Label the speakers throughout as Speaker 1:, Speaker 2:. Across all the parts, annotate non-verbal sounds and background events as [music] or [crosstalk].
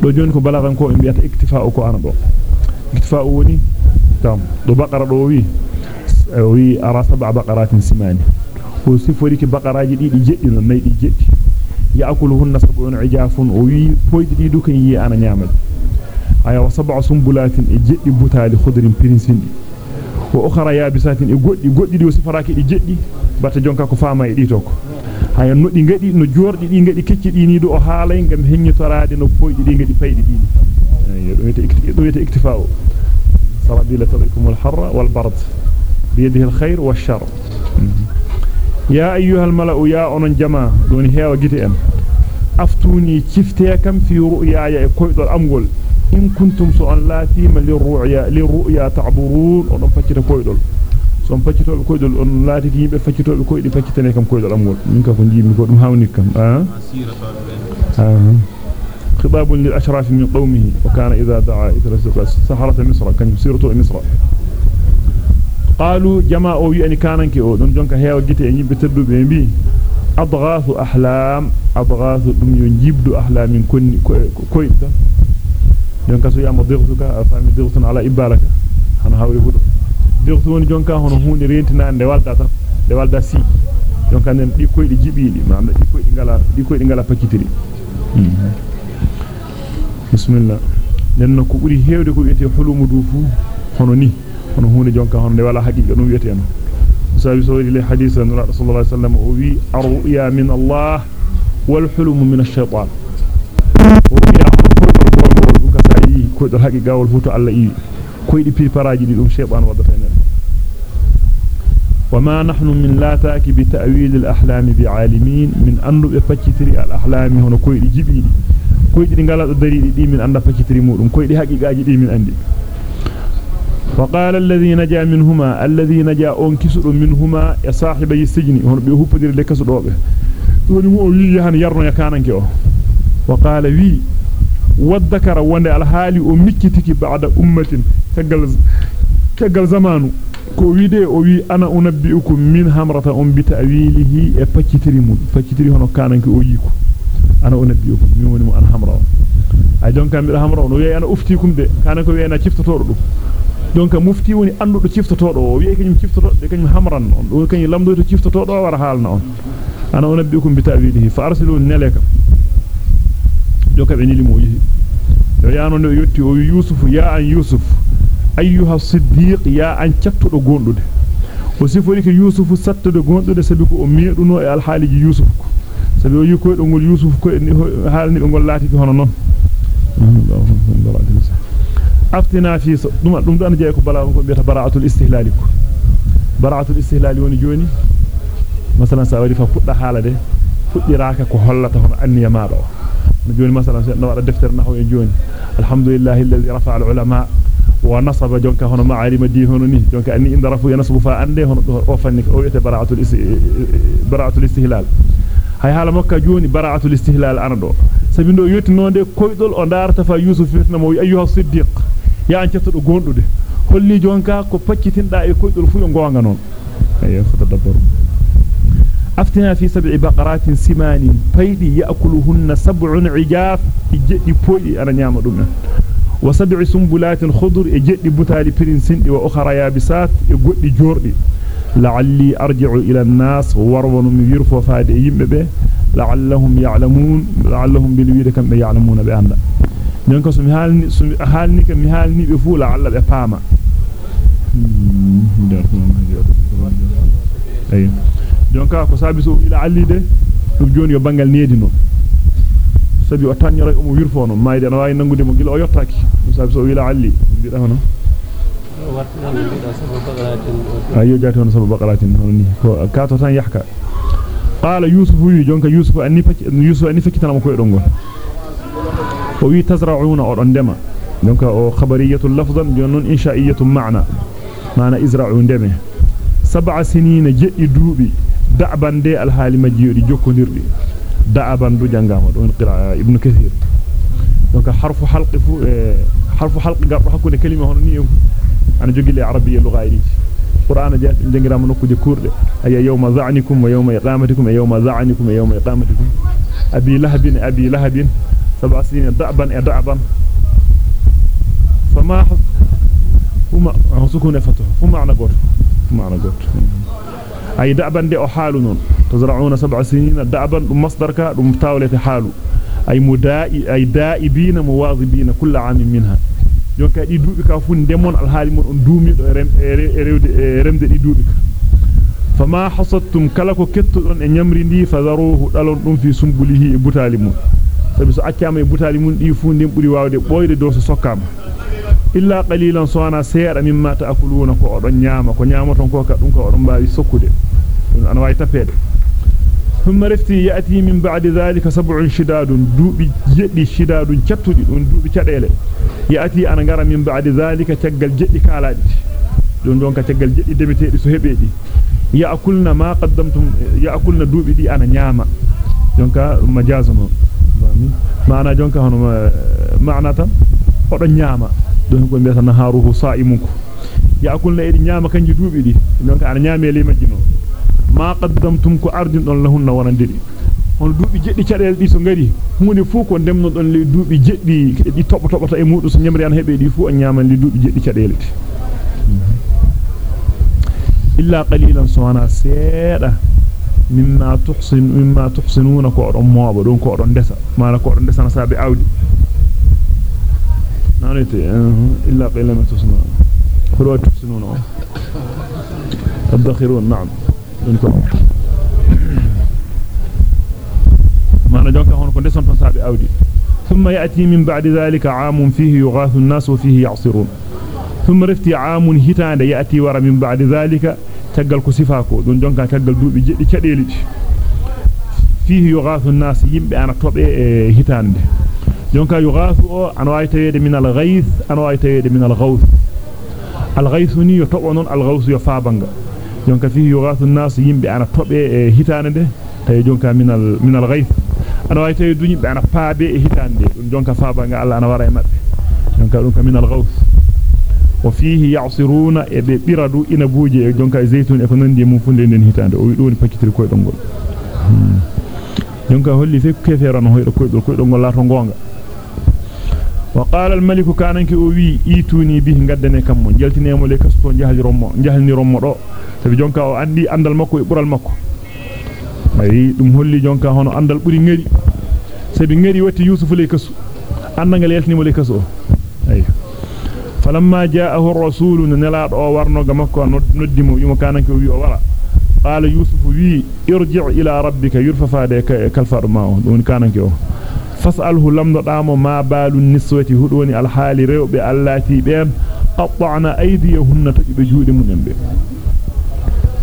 Speaker 1: do joni ko balagan ko en biata iktifa'u ko ana do iktifa'u woni tam do baqara do wi wi ara sab'a baqaratin simani ko sifori ki baqaraji didi jeddi non nay di jeddi ya'kuluhunna sab'un ijafun o wi poydi di dukan yi ana nyamal aya wa sab'a sumbulatin e jeddi butali khudrin pirinsindi wa ukhra yabisatin e goddi goddi di sifaraki di jeddi batta jonka ko faama e dito ko haya noddi ngadi no jordi di ngadi kecci di ni do haalay ngam heññitorade no poydi di ngadi paydi di الخير والشر يا أيها الملأ يا أنن جماعة دون هيا وجيتي أم أفتوني كفتيكم في رؤياي كويد الأمغل إن كنتم سؤال لا تيم للرؤيا للرؤيا تعبرون ونم فتشت كويدول son faccito be koydol للأشراف من قومه وكان إذا دعا إثر سحرة مصر كان يصير طوء مصر قالوا جماء يعني كانك أو دون جونك هيا وجيت يعني بتبدو بيبي أضغاث أحلام أضغاث دم ينجيب دو أحلام من كن كويت جونك سويا مضيغتك أفهم مضيغتنا على إبالك أنا هاولي هدو dirtu woni jonka hono hunde rentina de walda tan de walda si jonka nen di koydi jibidi maana di koydi ngala di koydi ngala pakitiri bismillah nen ko buri hewde ko wiete hulumu dufu hono ni hono hunde jonka hono de wala haqiqa dum wiete no sabi so li hadith an rasul sallallahu alaihi wasallam o wi arruya min allah wal hulum min ash-shaytan ko do haqiqa wal futu allah yi koydi pirparaji di dum shaytan wadata وما نحن من لا تاكي بتأويل الأحلام بعالمين من أنه بفكتري الأحلام هنا كويد جبيدي كويد نغالا دريدي دي من أنه فكتري مودم كويد حقيقة دي من أندي فقال الذي نجا منهما الذي نجا انكسر منهما يا صاحب السجن. هون بيهوبدير لكسدوبه دوني مو يهان يرنو يكانانكي أو وقال وي والذكر وند الحالي ميكيتيكي بعد أمة. تغل تغل زمانو. Ko wiide o wi ana unabbiukum min hamrata um bi ta'wilihi e faccitiri mun faccitiri hono kananke o yiko ana unabbiukum min woni mo ana hamra ay donc am hamra no wi ana uftikum de kananke wi ana ciftotodo dum donc mufti woni andudo ciftotodo o wi kanyum ciftotodo de kanyum hamran on do kanyum lamdo ciftotodo wara halna on ana unabbiukum bi ta'wilihi fa arsilu nalaka joka be nili mo yi do yaano no yotti o yusuf ya an yusuf ayyuha siddiq ya an cattudo gondude o sifori ke yusufu sattude gondude sabi ko o meeduno e alhaaliji yusuf ko sabi o yiko do ngol yusuf ko haalni be ngol laati ko hono non aftina fi dum dum don jey ko bala ko biata bara'atul istihlal ko bara'atul istihlal woni joni masalan sa wadi fa fudda halade fuddiraaka ko hollata hono anniya maado joni masalan no wada defter nahwo e joni alhamdulillahi alladhi rafa'a al-ulama wa nasaba jonka hono ma'alima di hono ni jonka anni inda rafu yanasbu fa ande hono o fanni o wete bara'atul bara'atul istihlal hay hala mokka joni bara'atul istihlal anado sabi ndo yottinonde koydol o darata fa yusuf fitnamo ayyuha siddiq ya an cettudo gondude holli jonka ko paccitinda e koydol fu yo gonga non ayo fatadabbaru aftina fi sab'i baqaratin simanin faydi ya'kuluhunna sab'un 'ijaf ijdi poydi ana nyama dum وسبع سنبلات خضر اجد بوتالي برنسين دي وأخرى يابسات غودي جوردي لعلي أرجع إلى الناس ورون ميرفو فادي ييمبه لعلهم يعلمون لعلهم بالويد كم يعلمون باندا نكن سو مي حالني سو مي حالني كم حالني بي على به فاما دونك اكو نعم، سابيسو إلى علي دي دوك جون نيدينو sabi o tanyoro o mo wirfono mayde na wawi nangude mo gila o yottaki dum sabi so ila alli biida hono ayo jati hono sabu baqaratin hono ni ko kato tan yahka qala yusuf wi jonka yusuf anni yusuf anni fakki tan mo ko edon gon o wi tazra'una o don dema jonka o khabariyatu lafzan jonnon insha'iyatu ma'na mana izra'u ndeme sab'a sinina jeddi duubi da'ban de alhali majjidi jokkondirdi don qira'a ibn kathir donc harfu halqi fu harfu halqi gardo hakkunde kalima hono ni ana jogile arabiyya lugha idi qur'ana jaat jangirama nokkuje kurde ay yawma za'nikum wa yawma iqamatikum wa yawma za'nikum wa yawma iqamatikum أبي لهب أبي لهب سبع سنين دعبا أدعبا فما هما سكون فتح هما على قول هما على أي دعبا دي أحال تزرعون سبع سنين دعبا مصدرك تاولة حال أي مدائي أي دائبين مواظبين كل عام منها alhaali mon on duumi do rewde remde di duubi fama hasattum kala ko kettudon e nyamri ndi fadaruhu dalon dum fi sumbulihi e butali mun sabi so accama e butali mun di fu ndem buri wawde boyde do so sokkama illa qalilan sawana seeda mimma taakuluna ko odon nyaama ko nyamaton ko ka dum ko odon baawi sokkude. Dum ana way tapede ثم رفتي يأتي من بعد ذلك سبع شداد دوبي جدي شداد كتودي دون دوبي كديله يأتي أنا غرا من بعد ذلك تجل جدي كالادي دون دونك تجل جدي دمتي سو هبيدي يأكلنا ما قدمتم يأكلنا دوبي دي أنا نياما دونك مجاز معنى دونك هون معنى تام odo nyaama don ko mbeta naharuhu sa'imunku yaakulna edi nyaama kanji duubi di donc ana nyaame le majjino ma qaddamtum ko ardin don lahunna wonandidi on duubi jeddi cadel di so ngari hunde fu ko demno don le duubi jeddi di tobo tobota e mudu so nyamri an hebe di fu on nyaaman li duubi jeddi cadel di illa qalilan sawana seeda mimma tuhsin mimma tuhsinuna ko don mooba don ko don desa mala ko don desa na sabe awdi nanete illa qalilan ma tuhsinuna ko tuhsinuna الذخيرون نعم. ما نجوك هون كنت سنتون سابي أودي ثم يأتي من بعد ذلك عام فيه يغاث الناس وفيه يعصرون. ثم رفتي عام هتان يأتي ورا من بعد ذلك تقل كسفاكو. دون جونكا تقل دوبي جدي كديلي فيه يغاث الناس يمبي أنا طبع هتان جونكا يغاث أنا وايتيد من الغيث أنا وايتيد من الغوث الغيث ني يطبع الغوث يفابنغ jonka fi yughathu an-nas yimbe ana tobe e hitaande tay jonka minal minal ghayth ana way tay duñi be ana paabe e hitaande dum jonka faaba nga Allah ana wara e mabbe jonka dum ka minal ghawth wa fihi ya'siruna e be biradu ina buuje e jonka zaytun e ko nandi mum funde den hitaande o wi doni pakitiri koy dongol jonka holli fe kefera no hoydo koydol koydol ngol lato gonga وقال الملك كاننك أو وي ايتوني به kam mo jaltinemo le kasto jahali rommo jahalni rommo do sabi jonka o andi andal makko e bural makko ay dum holli jonka hono andal buri ngari sabi ngari watti yusuf le kasu andangal yaltinimo le kasu ay falamma jaahu ar-rasul nala do warno ga makko noddimo yimo kananke o wi o wara qala yusuf wi irji' ila rabbika yurfa faade kalfa ma fas'alhu lamdo damo ma balun niswati hudoni alhali rewbe allati ben qatta'na aydiyahunna tajibe juude munen be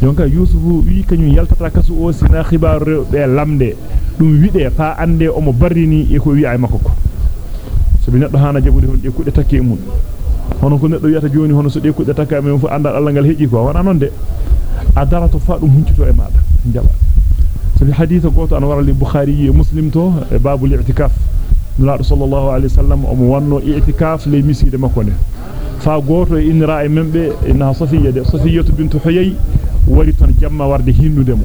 Speaker 1: jonka yusufu wi kanyum yaltata kasu o sina khibar rewbe lamde dum wide fa ande o mo barrini e ko wi ay makko ko so bi neddo hana jabude hon de kudde takke mun hono ko neddo wiata joni hono so de kudde takka men fu andal Allah ngal heji ko wana non de adarato fa dum huncito e maada jaba في حديث قوت أنوار البخاري مسلم تو باب الاعتكاف. نلا صلى الله عليه وسلم أم ونو اعتكاف لي مسجد مكونة. فقوت إن رأي من بي إنها صفية دي. صفية بنت حيي ورطن جمع ورد هندو دمو.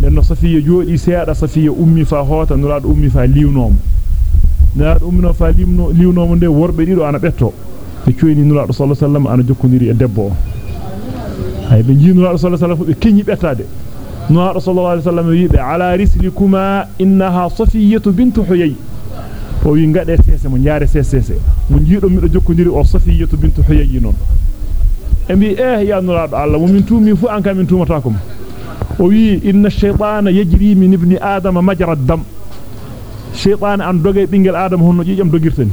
Speaker 1: لأن صفية جودي سيادة صفية أمي فهوتا نلا أمي فليونوم نلا أمي فليونوم دي وربي ديرو أنا بيتو. فكويني نلا صلى الله عليه وسلم أنا جوكو دبو hay be jinu rasul sallallahu alaihi wasallam be kenyi betade no sallallahu alaihi wasallam wiibe ala نور صلى الله عليه وسلم يبي على رسلكما إنها صفية بنت حيي. فوين قد سيسي من يار سيسي من جيرو من رجوك نيري وصفية بنت حيي نون. أمي إيه يا نور الله من تومي فو أنك من توم تاكم وي إن الشيطان يجري من ابن آدم مجرى الدم. شيطان أن دوغي بنجل آدم هنو جيجم دوغيرتين.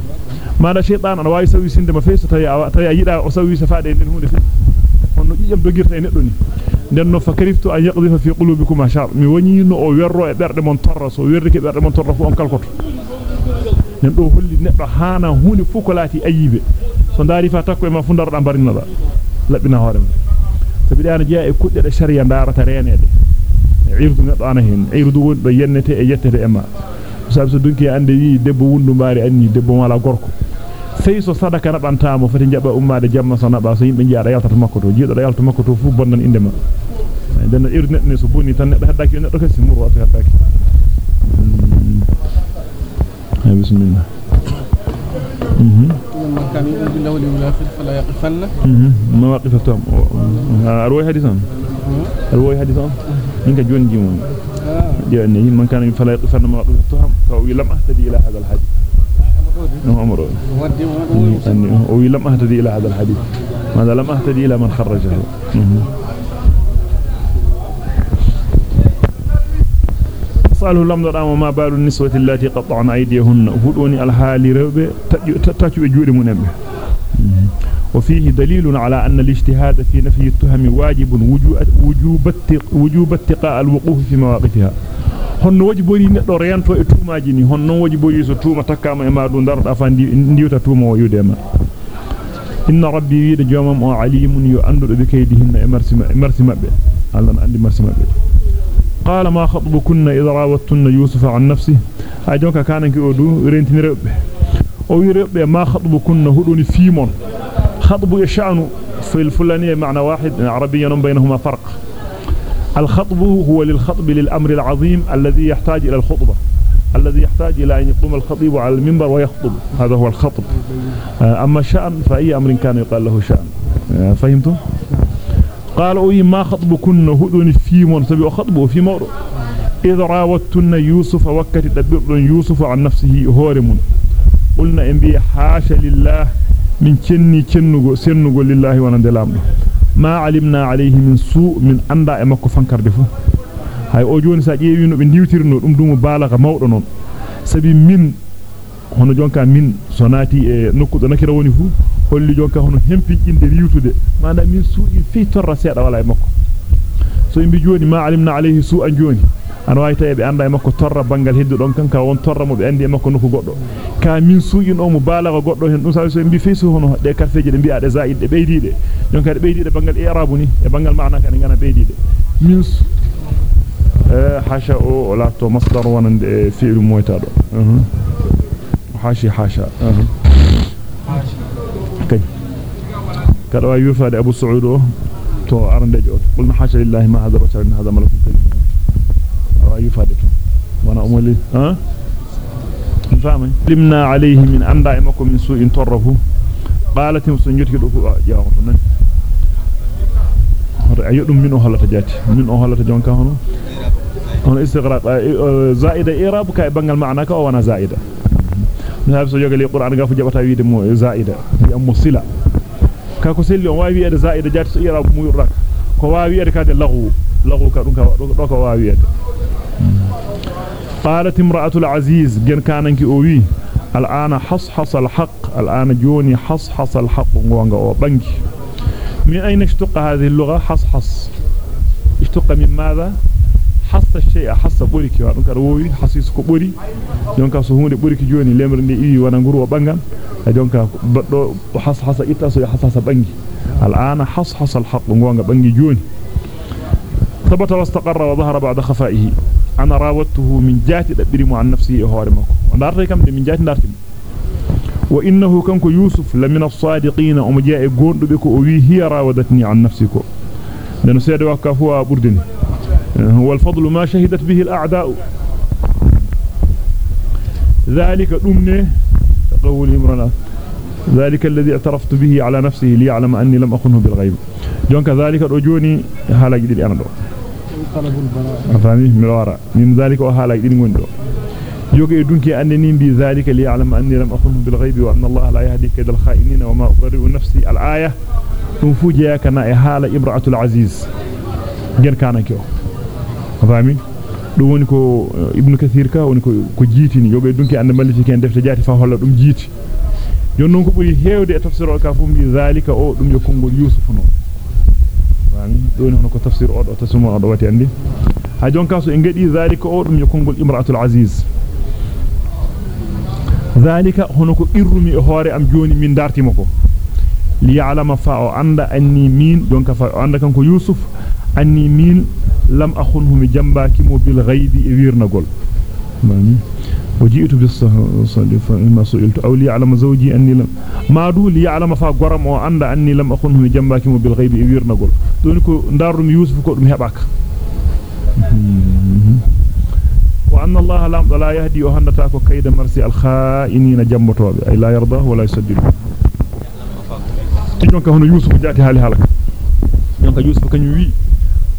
Speaker 1: ما دا شيطان أن واي سوي سندما فيسو تايا يدا وصوي سفادة إن هون سندما honno jijam dogirta e neddo ni den no fakariftu an yaqdhifa fi qulubikum ashar mi woni no o werro e berde mon torra so werrike berde mon torra fu on kalkoto nen do holli neddo hana hunde fu ko laati ayibe so ndari fa takko e ma fu darda barinada labina hoore sabi dana jeya e kudde de sharia darata renede irdu neddo ana hen irdu won do yennete e yettete e ma sabi so dunki ande wi debbo wundu mbaari anni debbo wala gorko sey so sadaka nabantamo fati jaba ummade jamma so naba so yimbe jiada yaltata makko to jiido yalta makko to fu bonnan inde ma den irdu neddo so bonni tan neddo haddaki neddo kasi muru wato haddaki بسم الله
Speaker 2: من كان يؤمن بالله واليوم الآخر فلا يقفن
Speaker 1: مواقف التهم أروي حديثا أروي حديثا إنك جون جيمون يعني من كان فلا يقفن مواقف التهم فهو لم أهتدي إلى هذا الحديث عمر ولم أهتدي إلى هذا الحديث. ماذا لم أهتدي إلى من خرجه. أسأله لم نرام ما بال النسوة التي قطعن أيديهن. هدوني الحال رب تتاكي بجور منبه. وفيه دليل على أن الاجتهاد في نفي التهم واجب وجوب اتقاء الوقوف في مواقفها. Honno waji bori neddo reyanto e tuumaaji ni honno waji bori so tuuma takkama e maadu darda fa ndiwta tuuma o yudema inna rabbi wiida jomam o alimun yu andudo be kaydihinna e marsi marsi mabbe allah na andi marsi mabbe qala ma khatbukunna idha rawattunna yusufa an nafsi ha jonka kananki o du rentini rewbe o wi rewbe ma khatbukunna hudoni fimon khatbu e sha'nu fil fulani ma'na wahid arabiyyan bainahuma farq الخطب هو للخطب للأمر العظيم الذي يحتاج إلى الخطبة الذي يحتاج إلى أن يقوم الخطيب على المنبر ويخطب. هذا هو الخطب. أما الشأن فأي أمر كان يقال له شأن. فهمتم؟ قالوا إيه ما خطبكن؟ هدون في منصب خطبه في موضوع إذ راوتن يوسف وكت تدبر يوسف عن نفسه هورم. قلنا إن بي حاش لله من كني كنغو سنغو لله ونندلامه. ما علمنا عليه من سوء من e no be diwtirno dum dum balaga mawdo non sabi min hono jonka min sonati e nokku do nakira woni fu holli jonka hono hempinjinde riwtude manda min suu'i fi torra seeda wala e makko so imbi joni ma alimna alayhi su'an joni an wayta e be anda e makko torra bangal heddu don kanka won torra mo be andi e makko nokku goddo ka min suu'in o mo balaga goddo hen dum sawi so imbi feesu hono de karfeje de bi'a de zaid de beydide jonka de beydide bangal i'rabu ni e bangal maana kan ngana beydide min حاشا أو لا تو مصدر ونند فعل مويتا دو حاشي حاشا كاي كدا يوفاد ابو سعود تو ارندجو قلنا حاشا لله ما هذا بشر هذا ملك كريم يوفاد تو وأنا امولي ها فاهمين لمنا عليه من اندا مكو من سوء تره قالت مسنجتي دو جاو نان ayo dum min o halata jati min o halata jonka hono on istighraq zaida i'rab ka bangal maana ka wana zaida nabi so jogali qur'an ga fu jabata wiide mo zaida bi am musila ka ko selli on waawi ede zaida jati so i'rab mu yurrak ko waawi ede ka de lahu lahu ka dum ka do ko waawi ede قالت امرأة العزيز جن كاننك أوي. الآن حصحص الحق. الآن جوني حصحص الحق. وانغا بنك. من أين اشتق هذه اللغة؟ حصحص. اشتق من ماذا؟ حص الشيء. حص بوريكي وادون كروي حسيس كو بوري. دونك سو هوندي بوريكي جوني. لمر بانغان دونك بدو حص حص ايتاسو حص بانغي الآن حص حص الحق. غونغا بانغي جوني. ثبت واستقر وظهر بعد خفائه. أنا راودته من جاتي دبري عن نفسه هوري مكو ندارتي كم من جاتي دارتي وإنه كنكو يوسف لمن الصادقين أم جاء قوند بكو وي هي راودتني عن نفسكو لأنه سيد وكافوا بردني. هو الفضل ما شهدت به الأعداء. ذلك أمني. قول إمرنا. ذلك الذي اعترفت به على نفسه ليعلم أني لم أخنه بالغيب. جونك ذلك رجوني حالا جديد أنا دو فهمي ملوارا من ذلك وحالا جديد من دو يوغي دونكي أنني بذلك ليعلم أني لم أخنه بالغيب وأن الله لا يهدي كيد الخائنين وما أبرئ نفسي الآية. تنفوجيا كنا إحالة إبرعة العزيز. كان ko ko jitini yobe dunki ande malliti ken defte jati fa holla dum jiti jonnon ko buri heewde e tafsir o ka fu mbi zalika o dum yo kongol yusuf no fami don hono ko tafsir o do tasuma o do wati andi ha jonka so en gadi zalika o dum yo kongol imraatul aziz zalika hono ko irrumi e hoore am joni min dartimo ko li ya'lama fa o anda anni min jonka fa o anda kanko yusuf anni min lam akhunhu mi jambaki mo bil ghaibi e wirnagol وجئت بالصدفة ما سئلت أو ليعلم زوجي أني لم ما دو ليعلم فا غرم أو أند أني لم أخنه من جنباك بالغيب إبير نقول دونك دارم يوسف كو دم هباك la yahdi wa handata ko kayda marsi al kha'inina jambotobe ay la yarda wala yusaddidu jonka hono yusuf jaati hali halaka jonka yusuf kanyum wi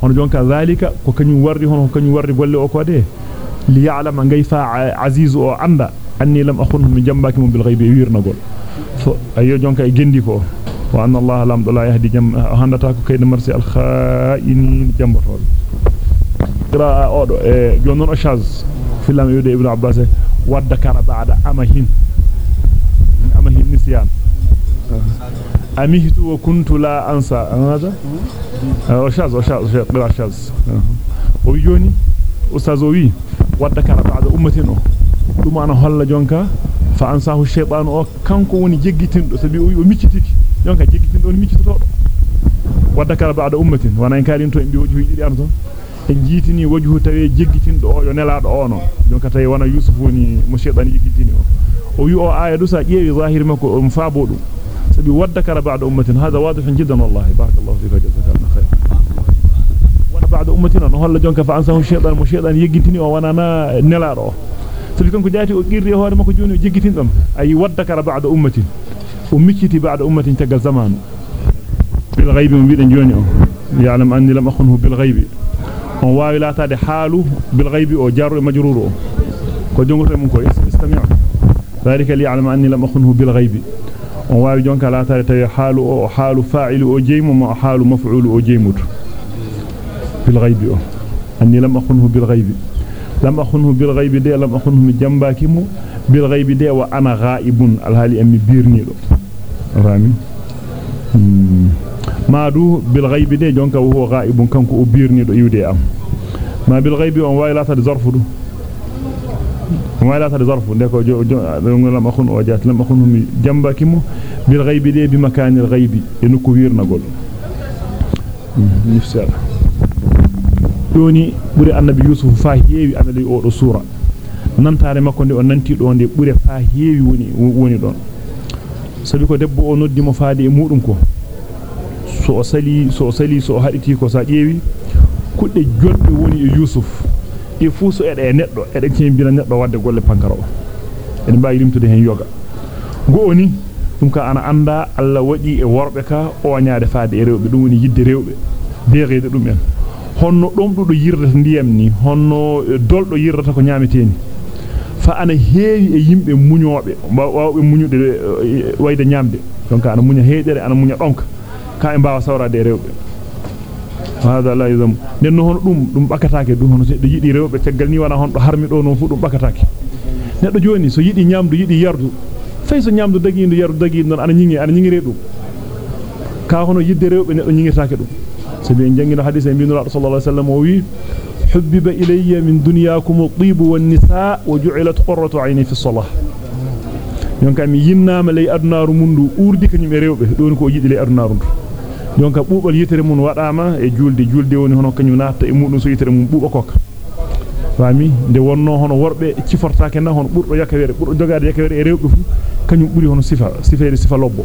Speaker 1: hono jonka zalika ko kanyum warri hono kanyum warri golle o ko de ليعلم أن كيف عزيز أو عمدا أني لم اخن من جنبك من بالغيب يرنا قول أيو جونك اي جندي فو. وأن الله لم لا يهدي جم هندتاك كي مرسي الخائنين جنب رول ترى اودو إيه، جونن أشاز في لام يود ابن عباس ودكر بعد أمهين. أمهين نسيان. أميت وكنت لا أنسى. هذا أه، أشاز أشاز أشاز أشاز. أشاز أشاز أشاز أشاز ودكر بعد أمتين ثم أنا هلا جونكا فأنساه الشيطان أو كانكو وني جيجتين سبي o miccitiki jonka jeggitin don miccitodo wadakara ba'da ummatin wana en kalin to en bi wajhu didi am ton en jitini wajhu tawe jeggitindo o yo nelaado ono jonka tay wana yusuf woni mo shedani jeggitini o o wi o aya du sa jeewi zahir mako um faabo dum sabi wadakara ba'da ummatin hada wadihun jiddan wallahi barakallahu fika jazakallahu khair wana ba'da ummatin no holla jonka fa ansahu shaytan mo shaytan yeggitini o wana na nelaado sabi kanko jaati o girri hoore mako joni o jeggitin dum ay wadakara ba'da ummatin o micciti ba'da ummatin tagal zamanu bil ghaibi mo biiden joni o ya'lam anni lam akhunhu bil ghaibi on waawi laataade haalu bil ghaibi o jaru e majruru o ko jongoto mun ko istami' dhalika li ya'lam anni lam akhunhu bil ghaibi on waawi jonka laataade tawi haalu o haalu fa'ilu o jeymu ma haalu maf'ulu o jeymuto o anni lam akhunhu bil ghaibi lam akhunhu bil ghaibi de lam akhunhu mi jambakimu bil ghaibi de wa ana ghaibun al hali ammi birnido rami maadu bil ghaibi de jonka wo ghaibun kanko o birnido yude am ma bil ghaibi on wayla ta zarfu du wayla ta zarfu de ko lam akhun o jaat lam akhun mi jambakimu bil ghaibi de bi makanil ghaibi en ko wirnagol nifsala doni buri annabi yusuf fa heewi annabi o do sura nantare makko nde o nanti do nde buri fa heewi woni woni don sabi ko debbo o noddi mo faade e mudum ko so o sali so o sali so o haditi ko sa ƴeewi kudde jodde woni e yusuf e fu so ede neddo ede cembina neddo wadde golle pankaro o en baawi limtude hen yoga go oni dum ka ana anda alla wadi e worbe ka o nyaade faade e rewbe dum woni yidde rewbe beereede dum en honno dom do yirrata ndiyam ni honno doldo yirrata ko nyaameteni fa ana heewi e yimbe muñobe waawbe muñude wayde nyamde donc ana muña heedere ana muña donka ka e mbaawa sawrade e rewbe hada la yuzam nenno hono dum dum bakataake dum hono seddo yidi rewbe teggal ni wana hon do harmi do non fu dum bakataake neddo joni so yidi nyamdu yidi yardu fay so nyamdu dagi ndu yardu dagi non ana nyingi ana nyingire dum ka hono yidde rewbe neddo nyingirtaake dum تبين جنجي الحديث من رأى صلى الله عليه وسلم ووي حبب إلي من دنياكم الطيب والنساء وجعلت قرة عيني في الصلاة. يونك أمي ينام لي أرنار مندو أوردك نمي ريوبه دونك أجد لي أرنار يونك بوب اليتر من وراما جول دي جول دي ونهنو كان ينات إمون نسو يتر من بوب أكوك. فامي دي ونو هنو وربي كفرتاكنا هنو بور يكبر بور دوغار يكبر ريوبه كان يبوري هنو صفة صفة صفة لبو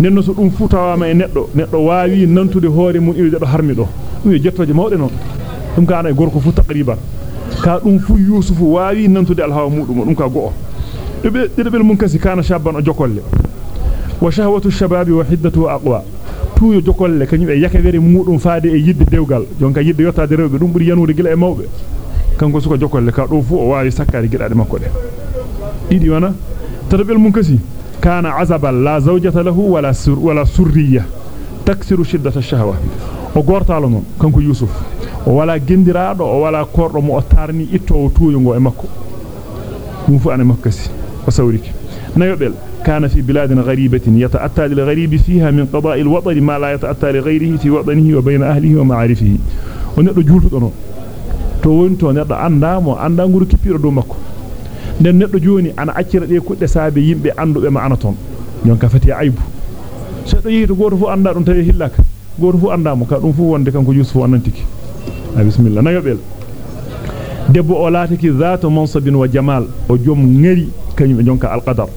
Speaker 1: nenno so dum fu tawama e neddo neddo waawi nantude hoore mun iwi do harmi do dum jettoje mawde non dum ka ana e gorko fu taqriban ka dum fu yusufu waawi nantude alhawa mudum dum ka go'o debel mun kasi kana shabban o jokolle wa shahwatu shababi wa hiddatu aqwa tuyo jokolle kanyum e yakawere mudum faade e yidde dewgal jonka yidde yottade rewbe dum buri yanude gila e mawbe kanko suko jokolle ka do fu o waawi sakkade gidade makko de didi wana tadabel mun kasi كان عزبا لا زوجة له ولا سر ولا سرية. تكسر شدة الشهوة. وقرت على نون كنكو يوسف. ولا جندراد ولا كور مؤتارني إتو تو ينغو إمكو. ينفو أنا مكسي. وسوريك. نيوبل كان في بلاد غريبة يتأتى للغريب فيها من قضاء الوطن ما لا يتأتى لغيره في وطنه وبين أهله ومعارفه. ونقل جولت أنا تو وانتو نقل أندام وأندام غرو كبير دو مكو. Makko den neddo joni ana accira de kudde saabe yimbe andube ma ana ton jonka fati aybu seddo yiito goto fu anda dum tawi hillaka goto fu anda mo ka dum fu wonde kanko yusuf annantiki bismillah nayobel debbo o laatiki zaato mansabin wa jamal o jom ngari kanyum jonka alqadar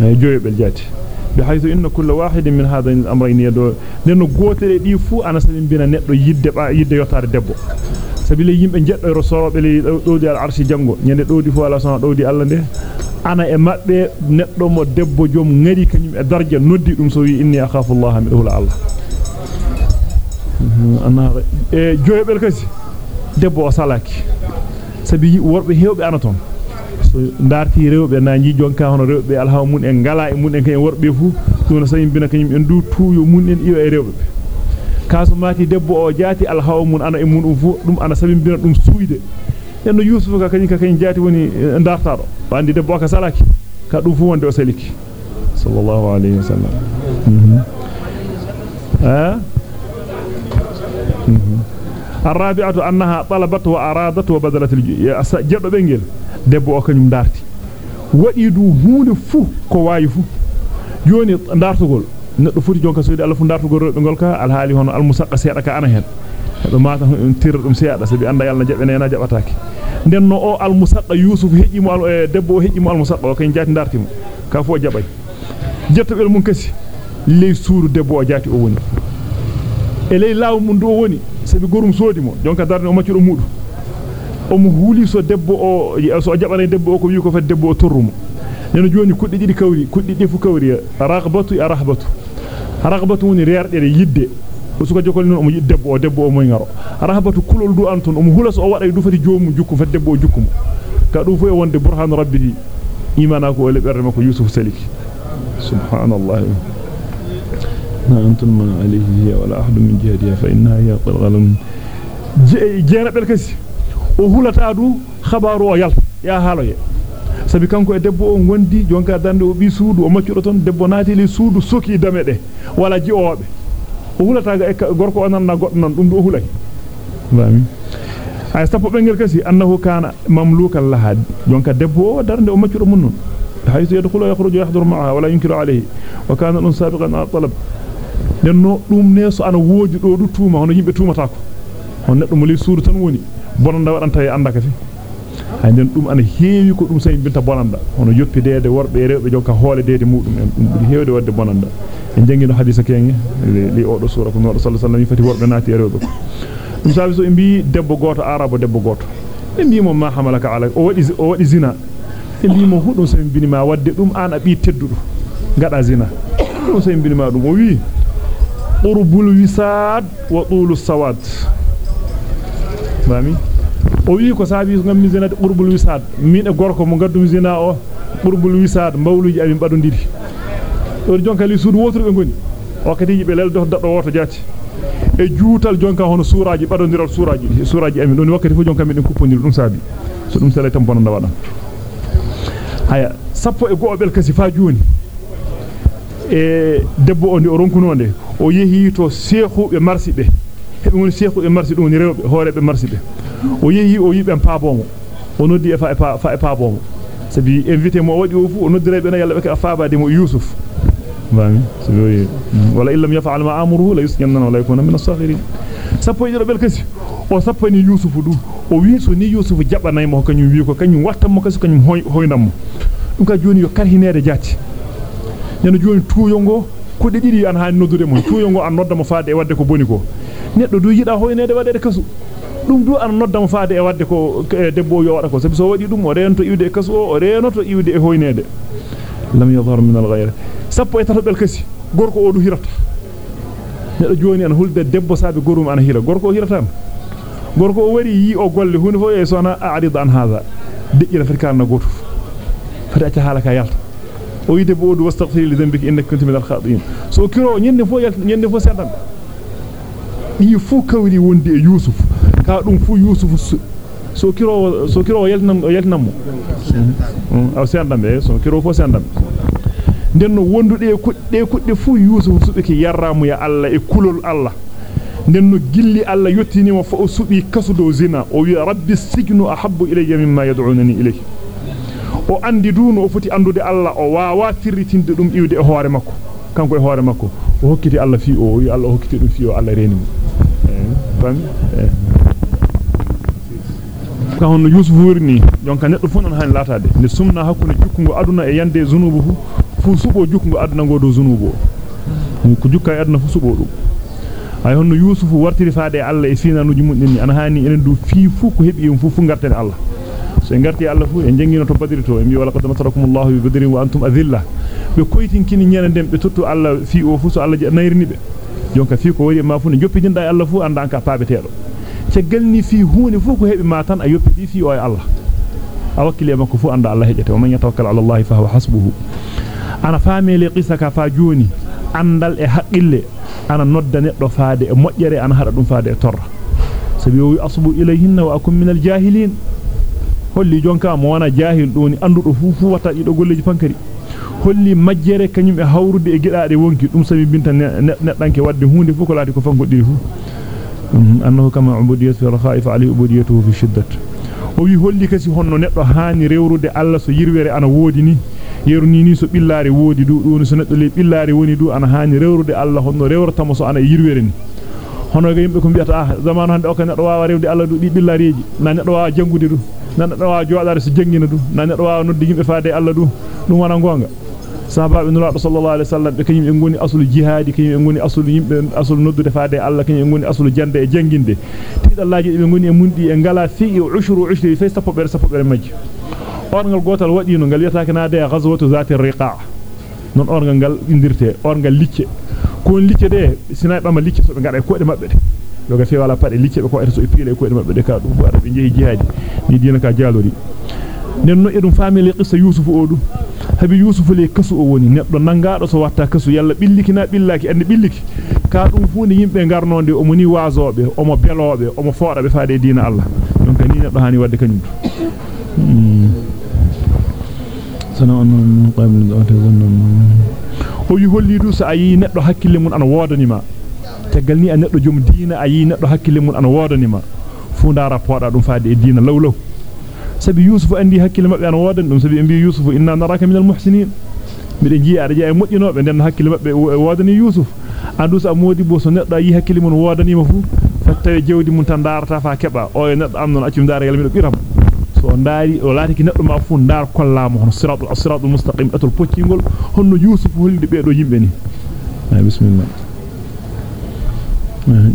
Speaker 1: ay joyobel jati بحيث إن كل واحد من هذين الأمرين يدو لأنه قوتل دي فو أنا سبين بنا نتو يد يد يطار دبو sabile yimbe jeddo rosorobe le dowdi al arshi jango nyande dowdi fu ala sama dowdi alla de ana e mabbe neddo mo debbo jom ngari kanyum e darja noddi dum so wi inni akhafu allah mi hula allah ana e joybel kasi debbo o salaki sabi worbe hewbe ana ton so darti rewbe naanji jonka hono rewbe alhaw mun en ngala e mun en kay worbe fu dum so yimbina kanyum en du tuyo mun en iwa e rewbe kaso mati debbo o jaati alhaw mun ana e mun fu dum ana sabimbina dum suuyde en yusuf ka kany ka kany jaati woni dartaado bandi debbo ka salaki ka dum fu wonde o saliki sallallahu alayhi wasallam ha الرابعة أنها طلبت وأرادت وبذلت جدو بنجل debbo o kanyum darti wadi du hunde fu ko wayi fu joni dartugol neddo foti jonka soyde Allah fu dartugol rewbe gol ka al hali hono al musaqqa seeda ka ana hen do mata tir dum seeda sabi anda yalla jabene na jabataake den no o al musaqqa yusuf heji mo debbo o heji mo al musaqqa o kany jati dartimo ka fu jabay jettobel mun kasi ley suuru debbo o jati o woni e ley law mun do woni sabi gorum soodi mo jonka darne o maccudo mudu o mu huli so debbo o so jabane debbo o ko wi ko fa debbo o torrumo neno joni kuddi didi kawri kuddi defu kawri raghbatu ya rahbatu raghbatu woni reerde yidde suka jokol non o mo debbo o debbo o moy ngaro rahbatu kulol du anton o hula so o wada du fati joomu jukku fa debbo o jukkumo ka du fu e wonde burhan rabbihi imana ko le berde mako yusuf saliki subhanallah ما أنتم من عليه هي ولا أحد من جهدها فإنها هي قلغل جينا بالكسي o hulata du khabaru o yal ya haloye sabi kanko e debbo o gondi jonka dande o bi suudu o maccudo ton debbo naati li suudu soki damede wala ji'obe o hulata ga e gorko o nanna goddo non dum do hulay bami ay sappo bengel kasi annahu kana mamlukan laha jonka debbo o darde o maccudo mun non haythu yadkhulu yakhruju yahduru ma'aha wala yunkiru alayhi wa kana un sabiqan talab nenno dum neso ana woodi do du tuuma hono yimbe tuumata ko on neddo mo li suudu tan woni bonanda wadanta e andaka fi hay den dum ana heewi ko dum sayin binta bonanda hono yoppidede worbe rewbe jonka hooledede mudum en dum buri heewde wadde bonanda en jangino hadisa kenge li o do sura ko no sallallahu alaihi wasallam fati worbe naati rewbe ko dum sabi so e bi debbo goto arabo debbo goto e bi mo ma hamalaka ala o wadi o wadi zina e bi mo hudum sayin binima wadde dum an abi teddudo ngada zina dum sayin binima dum o wi qurbul wisad wa tulus sawad mami o wi ko saabi ngam min zinade burbul wisad min e gorko mo gaddum zina o burbul wisad mawluji abi badondiri to jonka li suudu wotru be goni o wakati be lel do daddo woto jati e juutal jonka hono suraji badondiral suraji suraji amin. Don wakati fu jonka min kuppondir dum saabi. So dum sele tan bonanda wada haya sappo e goobel kasi fa joni e debbo onde o ronkunonde o yehi to seehu be marsibe hebe woni seekhu be marsi dum ni rewbe hoorebe marsibe o yehi o yibe paabomo o noddi e fa e fa fa e paabomo sabi invité mo wadi o fu o noddireebe na yalla be ka faabade mo yusuf bami sabi wala illam yaf'al ma amruhu la yusjanna wala yakuna min as-saghirin sappo e bel kasi o sappani yusuf du o wi so ni yusuf jabanay mo kanyum wi ko kanyum wattam mo kasi kanyum hoynam mo dum ka joni yo karhinede jatti neno joni tuuyongo ko de didi an haani noddude mo tuuyongo an nodda mo faade e wadde ko boni ko neddo du yida hoynede wadde kasu dum du an nodda mo faade e wadde ko debbo yo wada ko sabi so wadi dum o rento iwde e kasu o renoto iwde e hoynede lam yadhhar min al-ghayr sappo e tato bel kasi gorko o du hirata neddo joni an hulde debbo saabe gorum an hira gorko o hirata gorko o wari yi o golle hunde fo e sona a'rid an hadha dejjira afrikan na goto fati acca halaka yalta o yide bo du wastaghfir li dhanbika innaka kunta min al-khati'in so kiro nyende fo yalta nyende fo sedam yi fu kawri wondi e yusuf ka dum fu yusuf so kiro so kiro yaltanam yaltanam mo aw sedam be so kiro fo sedam denno wondude kudde kudde fu yusuf subiki yarramu ya alla e kulol alla denno gilli alla yottini mo fo subi kasudo zina o wi rabbi sijnu ahabbu ilayya mimma yad'unani ilayhi o andi duno o foti andude alla o waawa tirritinde dum iwde e hoore makko kanko e hoore makko o hokkiti alla fi o wi alla hokkiti dum fi o alla reni mo fami ka hono yusuf wurni jonka neddo fu non han latade ne sumna hakkunde jukkungo aduna e yande zunubu fu fu subo jukkungo aduna go do zunubu ko jukka e aduna fu subo dum ay honno yusufu wartiri faade Allah e finanuji mun ni ana hani enen du fi fu ko hebi fu fu ngarten Allah so en garti Allah fu en jangino to badiri to en bi wala qad nasarakumullahu bi badrin wa antum adhilla be koytin kini nyana dem be tuttu Allah fi o fu so Allah nayrini be jonka fi ko wari ma fu ne joppidinda Allah fu anda anka paabetedo ce galni fi huuni fu ko hebi ma tan a yoppidi fi o e Allah a wakkile makko fu anda Allah hejete o man yatawakkal ala Allah fa huwa hasbuhu ana faamele qisaka fa joni andal e haqqille ana nodda neddo faade e mojjere ana hada dum faade e torra sabi o asbu ilayhinna wa akum min aljahilin holli jonka mo wana jahil doni andudo fu fu wata dido golleji pankari holli majjere kanyum e hawrude e gidaade wonki dum sabi binta neddanke wadde hunde fu ko laati ko fangodiri fu annahu kama ubudiyatu fi rakha'i fa alayhi ubudiyatuhu fi shiddat o wi holli kasi honno neddo haani rewrude alla so yirwere ana wodi ni yerni ni so billaare wodi du dun so neddo le billaare woni du ana haani rewrude alla honno rewrata so ana yirwere ni hono ga yimbe ko biata ah zamanu hande o ka neddo waawa rewde alla du di billaareji na neddo waawa jangude du na neddo waawa joodare so jangina du na neddo waawa noddi yimbe faade alla du dum wana gonga sahabaabe nulado sallallahu alaihi wasallam be kanyum en goni aslu jihadi kanyum en goni aslu yimbe aslu noddude faade alla kanyum en goni aslu jande e janginde tidallaji be goni e mundi e ngala fi ushru ushri fi sappo ber sappo ber majji orngal gotal wadi no ngal yataake naade ghazwatu zati riqa non orngal ngal indirte orngal licce ko licce de sinay bama licce so be ngada e koode mabbe de yoga fi wala pade licce be ko eto so piile e koode mabbe de ka dum fu ada be jehi jihadi ni dina ka jalori nen no edum family qissa yusuf o dum habi yusuf le kasu o woni neddo nangaado so watta kasu yalla billiki na billaki andi billiki ka dum fu ni yimbe garnonde o moni waazobe o mo belobe o mo foodabe faade diina Allah donc ni neddo hani wadde kanyum sana on qabil o tazanna o yi holli du so ayi neddo hakkille mun ana wodanima tagal ni a neddo jom diina ayi neddo hakkille mun ana wodanima fu ndara pooda dum faade e diina lawlaw sabi yusuf andi hakkille mabbe ana wodan dum sabi mbi yusuf inna naraka minal muhsinin mide ji ada jaa moddinobe den hakkille mabbe wodani yusuf andu sa modi bo so neddo yi hakkille mun wodani ma fu fatta jewdi mun tan darata fa keba o e neddo am non accum dara yal mido biram so ndaari o laati ki neddo ma fu ndar kollamo hono siratul siratul mustaqim atul poccingol honno yusuf holdi be do yimbe ni bismillah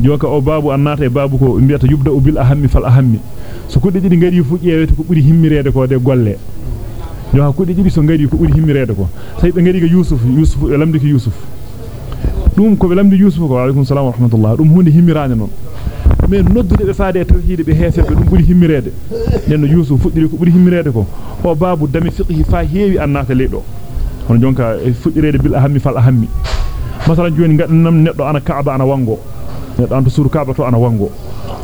Speaker 1: joka o babu annata e babu ko mbiyata yubda bil ahammi fal ahammi so kudde didi ngari fu ƴeewete ko buri himmirede ko de golle yo ha kudde didi so ngari ko buri himmirede ko say be ngari ga yusuf yusuf e lamdi ki yusuf dum ko be lamdi yusuf ko alaykum salaam wa rahmatullah dum hunde himmirande non mais noddude be faade tawhid be hefebe dum buri himmirede nenno yusuf fuddiri ko buri himmirede ko o babu dami fiqhi fa heewi annata leedo hono jonka fuddirede bil ahammi fal ahammi masalan joni gaddanam neddo ana kaaba ana wango neddo suru kaaba to ana wango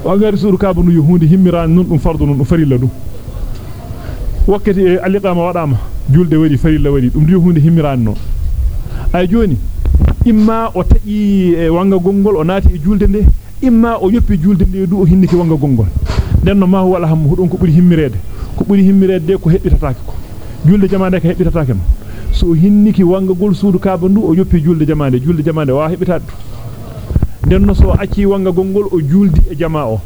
Speaker 1: o ngari suru kaaba no hunde himmirani non dum fardu dum farilla dum wakkati e aliqama wadama julde wadi farilla wadi dum du hunde himmirani non ay joni imma o taji e wanga gongol o naati e julde nde imma o yoppi julde nde du o hinniki wanga gongol denno ma wala ham hudon ko buri himmirede ko buri himmirede de ko hebbitataake ko julde jamaande ka hebbitataake non so hinniki wanga gol suudu kaaba ndu o yoppi julde jamaande julde jamaande wa hebbitaade denno so acci wanga gongol o juldi e jamaa o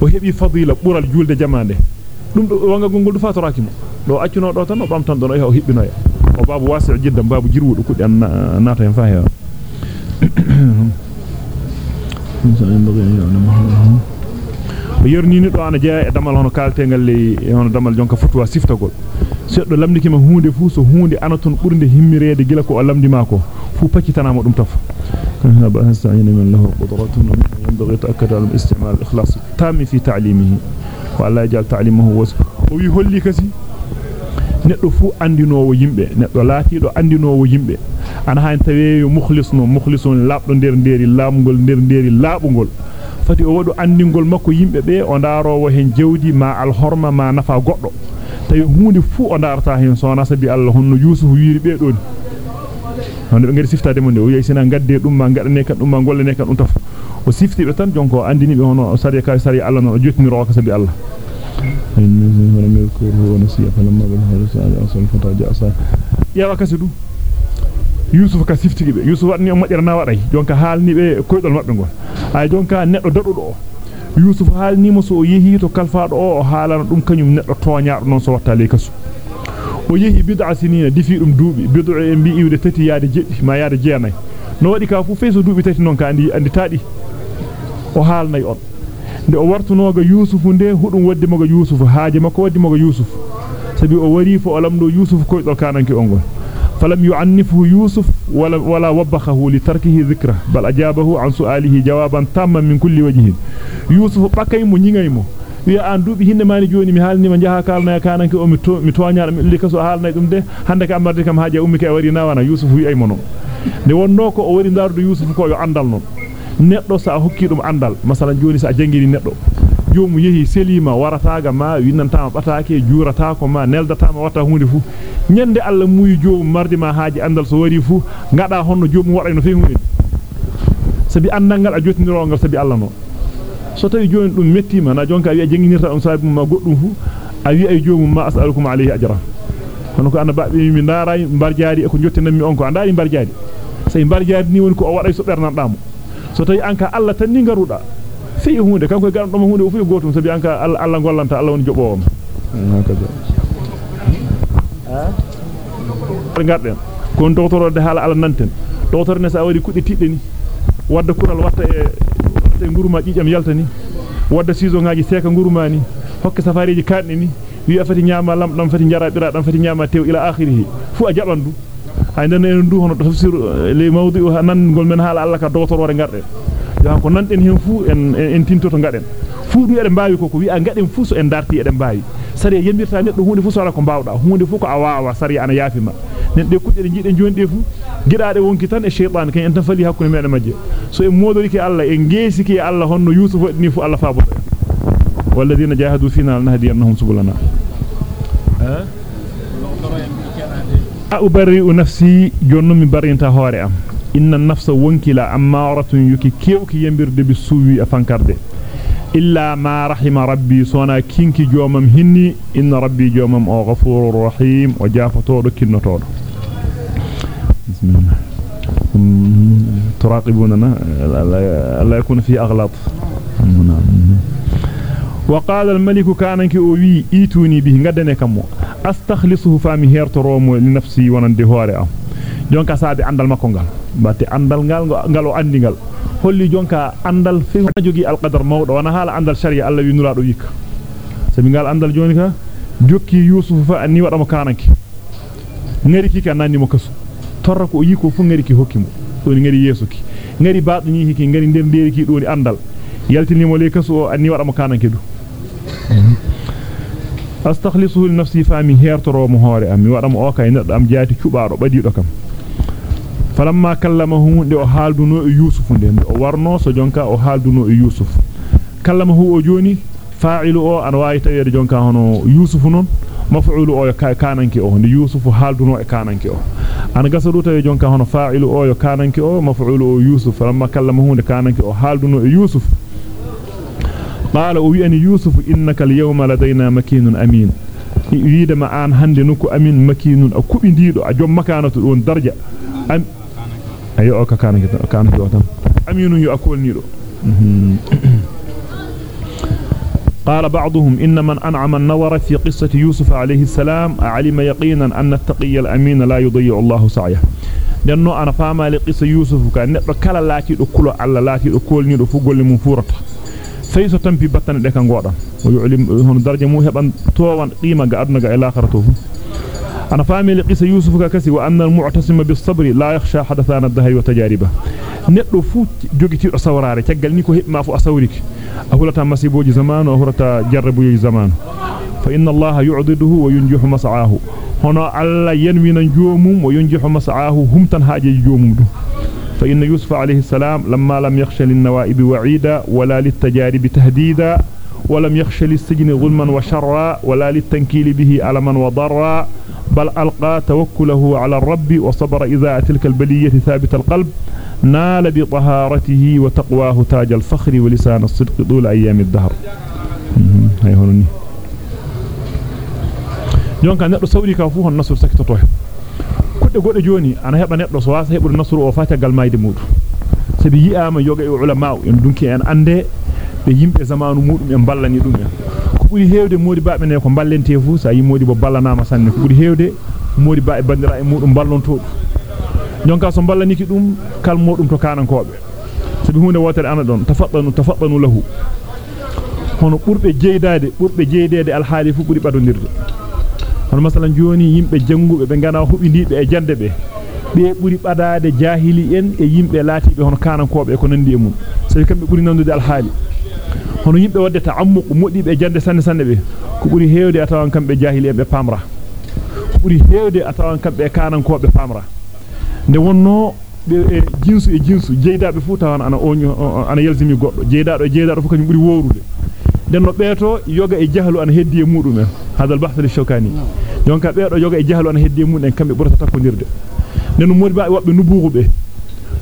Speaker 1: o hebi fadila bural julde jamaande dum do wanga gongol du fatoraki mo do accuno do tan o bamtan do o hibbinoya o babu wasi' jiddan babu jirwudo kudi an nata en fa hewa o yernini do ana jeya e damal hono kaltengal le hono damal jonka futwa siftagol seddo lamdiki ma hunde fu so hunde anaton burde himmirede gila ko o lamdima ko fu paccitanama dum taf كان بأستعين من له قدرة ينبغي تأكد على الاستعمال الإخلاص التام في تعليمه وعلى يجعل تعليمه وسب ويهولي كسي neddo fu andinowo yimbe neddo laatido andinowo yimbe ana han tawe mukhlisno mukhlisun labdo der deri lamgol der deri labungol fati o wadu andingol makko yimbe be o ndarowo hen jewdi ma al horma ma nafa goddo tawi hunde fu o ndarata hen sona sabi Allah honno yusuf wiiri be doni hono be ngari siftade mon de o yeysina gadde dum ma ngadane kan dum ma gollene kan dum taf o sifti be tan jonko andini be hono sari ka sari Allah non o jotniro ka sabi Allah ولم يذكره ونسي فلما بلغ رسالة أصل فتى جاء صار يا وكسدو يوسف ka siftigi be yusuf wadni o madirna waday jonka halni be koydol mabbe gol ay jonka neddo dadudo yusuf halni mo so yehi to kalfaado o halana dum kanyum neddo toñaado non so watta le kasu o yehi bid'a sinina difi dum duubi bid'a e mbi iwde tati yaade jeddi ma yaade jeenay no wadi ka fu feeso duubi tati non ka andi andi taadi o haalnay on nde o wartunoga yusufu nde hudum waddi moga yusufu haaje makko waddi moga yusufu sabi o wari fo o lamdo yusufu koydol kananke on gol فلم يعنفه يوسف ولا, ولا وبخه لتركه ذكره بل أجابه عن سؤاله جوابا تاما من كل وجه يوسف بكي مو نيغايمو wi an dubi hinde mani joni mi halni ma jaha kalna kananke o mi to mi toñaada mi li kaso halna dum de hande ka amarde kam haaje ummi ka wari nawana yusuf wi ay mono de wonno ko o wari dardu yusuf ko yo andal non neddo sa hokki dum andal masalan joni sa jangini neddo joomu yehi selima warataaga ma winnantama bataake juurata ko ma neldata ma wata hunde fu nyande alla muy joomu mardi ma haaji andal so wari fu ngada honno joomu wadayno fe hunde sabi andal ngal a jotindiro ngal sabi alla non so tawi joni dum mettima na jonka wi janginirta on sabi ma goddum fu a wi ay joomum ma as'alukum alayhi ajran hono ko annababe mi ndaray barjaadi e ko jottinammi on ko andari barjaadi sey barjaadi ni woni ko o waday so bernandamo so tawi anka alla tan ni garuda fi hunde kanko garan dum hunde o fi gotum sabi anka alla alla gollanta alla woni joboom hakaza ha ngarden kon doctorode hala alla nanten doctor ne sa wadi kudde tidde ni wadda kural watta e te nguruma jijam yaltani wadda sizo ngaaji seka nguruma ni hokke safariji kadni ni wi afati nyama lam dam fati jara bira dam fati nyama tew ila akhirih fu a jabandu hay nan en du hono tafsir le mawdi nan gol men hala alla ka doctor wore ngarde ya ko nan den hen fu en en tintoto ngaden fu du eden baawi ko ko wi a ngaden fu so en darti eden baawi sari yembirta neddo hunde fu so ala ko baawda hunde fu ko a waawa sari ana yaafima nen de kudde jiden joni de fu gidaade wonki tan e shaytan kan en tan fali hakkunde meden majje so en modoriki alla en geesiki alla honno yusuf ni fu alla faaboto walladina jahadu fina lanahdiyannahum subulana a ubarri'u nafsi jonno mi barinta hoore am إن النفس ونكلا أمارة يكي كيوكي ينبر دي بسوي أفنكرده. إلا ما رحم ربي صونا كينكي جومم هني إن ربي جوامم غفور رحيم وجاف طول كن طول تراقبوننا؟ لا يكون في أغلاط. وقال الملك كانك أوي إيتوني به غدني كمو. أستخلصه فامي هيرترومو لنفسي ونندهواري جونك سادي عند المكونغال batte andal ngal ngal o andi holli jonka andal fi jogi alqadar mawdo wana hala andal sharia alla wi nulaado yikka sabi ngal andal joni ka jokki yusuf fa anni wada mo kananki ngari ki kan nanni mo kasu torra ko yiko fu ngari ki hokkimo doni ngari yesuki ngari baado ni hiki ngari der deri ki doni andal yaltini mo le kasu o anni wada mo kananki du astakhlisuhu li nafsi fami hertoro mo hore am mi wada mo o kay neddo am jaati cubaado badido kam falamma kallamahu de o halduno e yusuf o warno so jonka o halduno e yusuf kallamahu o joni fa'ilu o an wayi tawede jonka hono yusuf non maf'ulu o kananki o de yusuf halduno e kananki o an gasadu tawe jonka hono fa'ilu o kananki o maf'ulu o yusuf falamma kallamahu de kananki o halduno e yusuf قال وي ان يوسف انك اليوم لدينا مكين امين ييدما ان هande nuko amin makinun a kubindido a jom makanatu don darja ayo o ka kanaki kanaki o tan aminun yu akolnido قال بعضهم إن من أنعم النظر في قصة يوسف عليه السلام علم يقينا أن التقي الأمين لا يضيع الله سعيه. لأنه أنا فاهم لقصة يوسف كان كلا لاتي دكولو على لاتي دكولني دو فغول من فورتا so tampi battane de kan godan o yu'lim hono darje mu heban towan qima أنا فامي لقيس يوسف كاسي وأن المعتصم بالصبر لا يخشى حدثان الدهي وتجاربه. ندو فوت جوغيتي اسوراري تيغال نيكو هيب مافو اسوريك أهولتا مصيبوجي زمان اهورتا جربوجي زمان. فإن الله يعضده وينجح مسعاه. هنا الله ينمن نجوم وينجح مسعاه. هم حاجة نجوم. فإن يوسف عليه السلام لما لم يخشى للنوائب وعيدا ولا للتجارب تهديدا ولم يخشى للسجن ظلما وشرا ولا للتنكيل به ألما وضرا بل ألقى توكله على الرب وصبر إذا تلك البلية ثابت القلب نال بطهارته وتقواه تاج الفخر ولسان الصدق طول أيام الدهر. هاي هوني جون كان نقل سوري كافوه النصر neddo so wasa hebude nasru o fata gal mayde mudu sabi yi'ama yoga e ulama en dunki en ande be yimbe zamanu mudum en ballani dum en ko buri hewde modi baabe ne ko ballente fu sa yi modi bo ballanama sanne ko buri hewde modi baabe bandira e mudum ballonto jonka so ballaniki dum kal modum to kanankobe sabi hunde wotere ana don tafaddanu tafaddanu lahu hono burbe jeydade burbe jeydede alhaali fu buri badondirde hono masalan joni yimbe jangube be gana hubindibe e jande be be buri badade jahili en e yimbe laatibe hono kanankobe ko nandi e mun sabi kambe buri nandude alhaali hono yimbe wadde ta'ammuq modibe e jande sanne sanne be ko buri heewde atawan kambe jahili be pamra ko buri heewde atawan kambe kanankobe pamra nde wonno be jinsu e jinsu jeydaabe fu tawan ana onyo ana yelzimi goddo jeydaado e jeydaado fu kanyum buri wowrude denno beeto yoga e jahlu ana heddi e mudum en hadal bahth li shawkani jonka beedo yoga e jahlu ana heddi e mudum en kambe burata takkondirde den modi ba wabbe nubugo be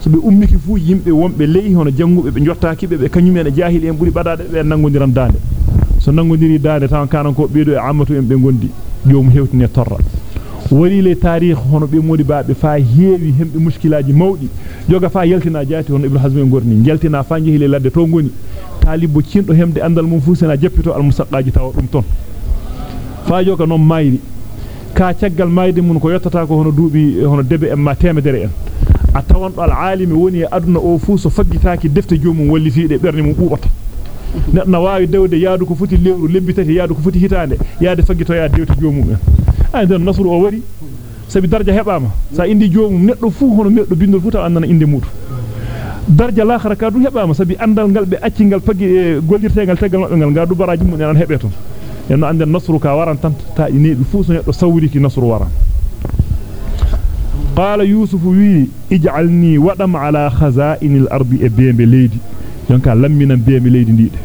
Speaker 1: so be ummiki fu yimbe wombe ley hono jangube be jottaaki be be kanyum en jahili en buri badade be nangodiran dande so nangodiri dande tawan kanan ko beedo e amatu en be gondi joomu hewtine torra wari le tarikh hono be modi baabe fa heewi hembe muskilaaji mawdi joga fa yaltina jaati hono ibnu hazm en gorni jaltina fa jehile ladde to ngoni talibo cindo hemde andal mum fu sena jappito al musaqqaji taw dum ton fa joga non mayri ka caggal mayde mun ko yottata ko hono duubi hono debe en ma temedere en a tawan do al alimi woni e aduna o fu so faggitaaki defte joomum wallifiide berne mum buubata neddo waawi dewde yaadu ko futi lewru lembitati yaadu ko futi hitaande yaade faggito yaade dewte joomum en ay den nasru o wari sabi darja hebama sa indi joomum neddo fu hono meddo bindol fu taw andana inde mudu darja laakhara ka du hebama sabi andal ngal be accingal pagi gollirtengal tegal mabbe ngal ngadu baraji mun nan hebe ton enno anden nasru ka waran tan ta neebi fu so neddo sawriki nasru waran ala khaza'inil ardi e bembe leydi jonka lamminan bembe leydi ndiide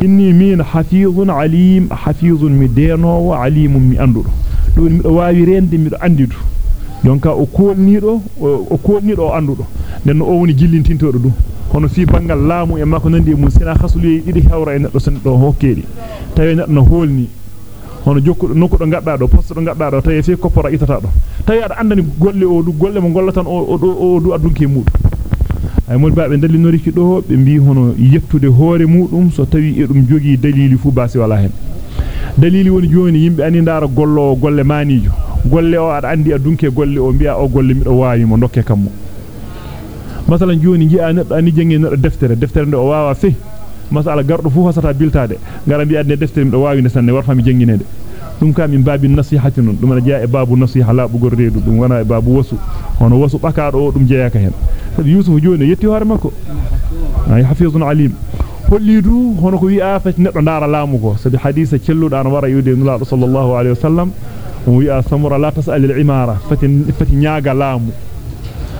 Speaker 1: inni min hafizun alim hafizun mi denowo alimun mi andudo don mi do waawi rende mi do andidu donka o kolnido o kolnido o andudo den o woni jillintintodo dum hono fi bangal laamu e makko nandi mun sina khasulu didi hawra e neddo sen do hokkedi tawi neddo no holni hono jokkudo nokkudo gadda do posto do gadda do tawi fi kopora itata do tawi ada andani golle o du golle mo gollatan o o du adunki mudum ay mon baabe dallinoriki do be mbi hono yettude hoore mudum so tawi e dum jogi dalili fu basi wala hen dalili woni joni yimbe ani ndara gollo golle manijo golle o ada andi adunke golle o bi'a o golle mido waawi mo dokke kammo masalan joni ji'a neddo ani jengi neddo deftere deftere nde o waawa fe masala gardo fu hosata biltade ngara bi'a ne deftere mido waawi ne sanne warfa mi jenginede dum kam min babi nasihati non dum na jaa e babu nasiha laabugol reedu dum wana e babu wasu hono wasu bakaado o dum jeeyaka hen sabi yusuf joni yetti hoore makko ay hafizun alim hollidu hono ko wi'a fa neddo ndara laamu ko sabi hadisa celluda an wara yude nula sallallahu alaihi wasallam o wi'a samura la tas'al al imara fati fati nyaaga laamu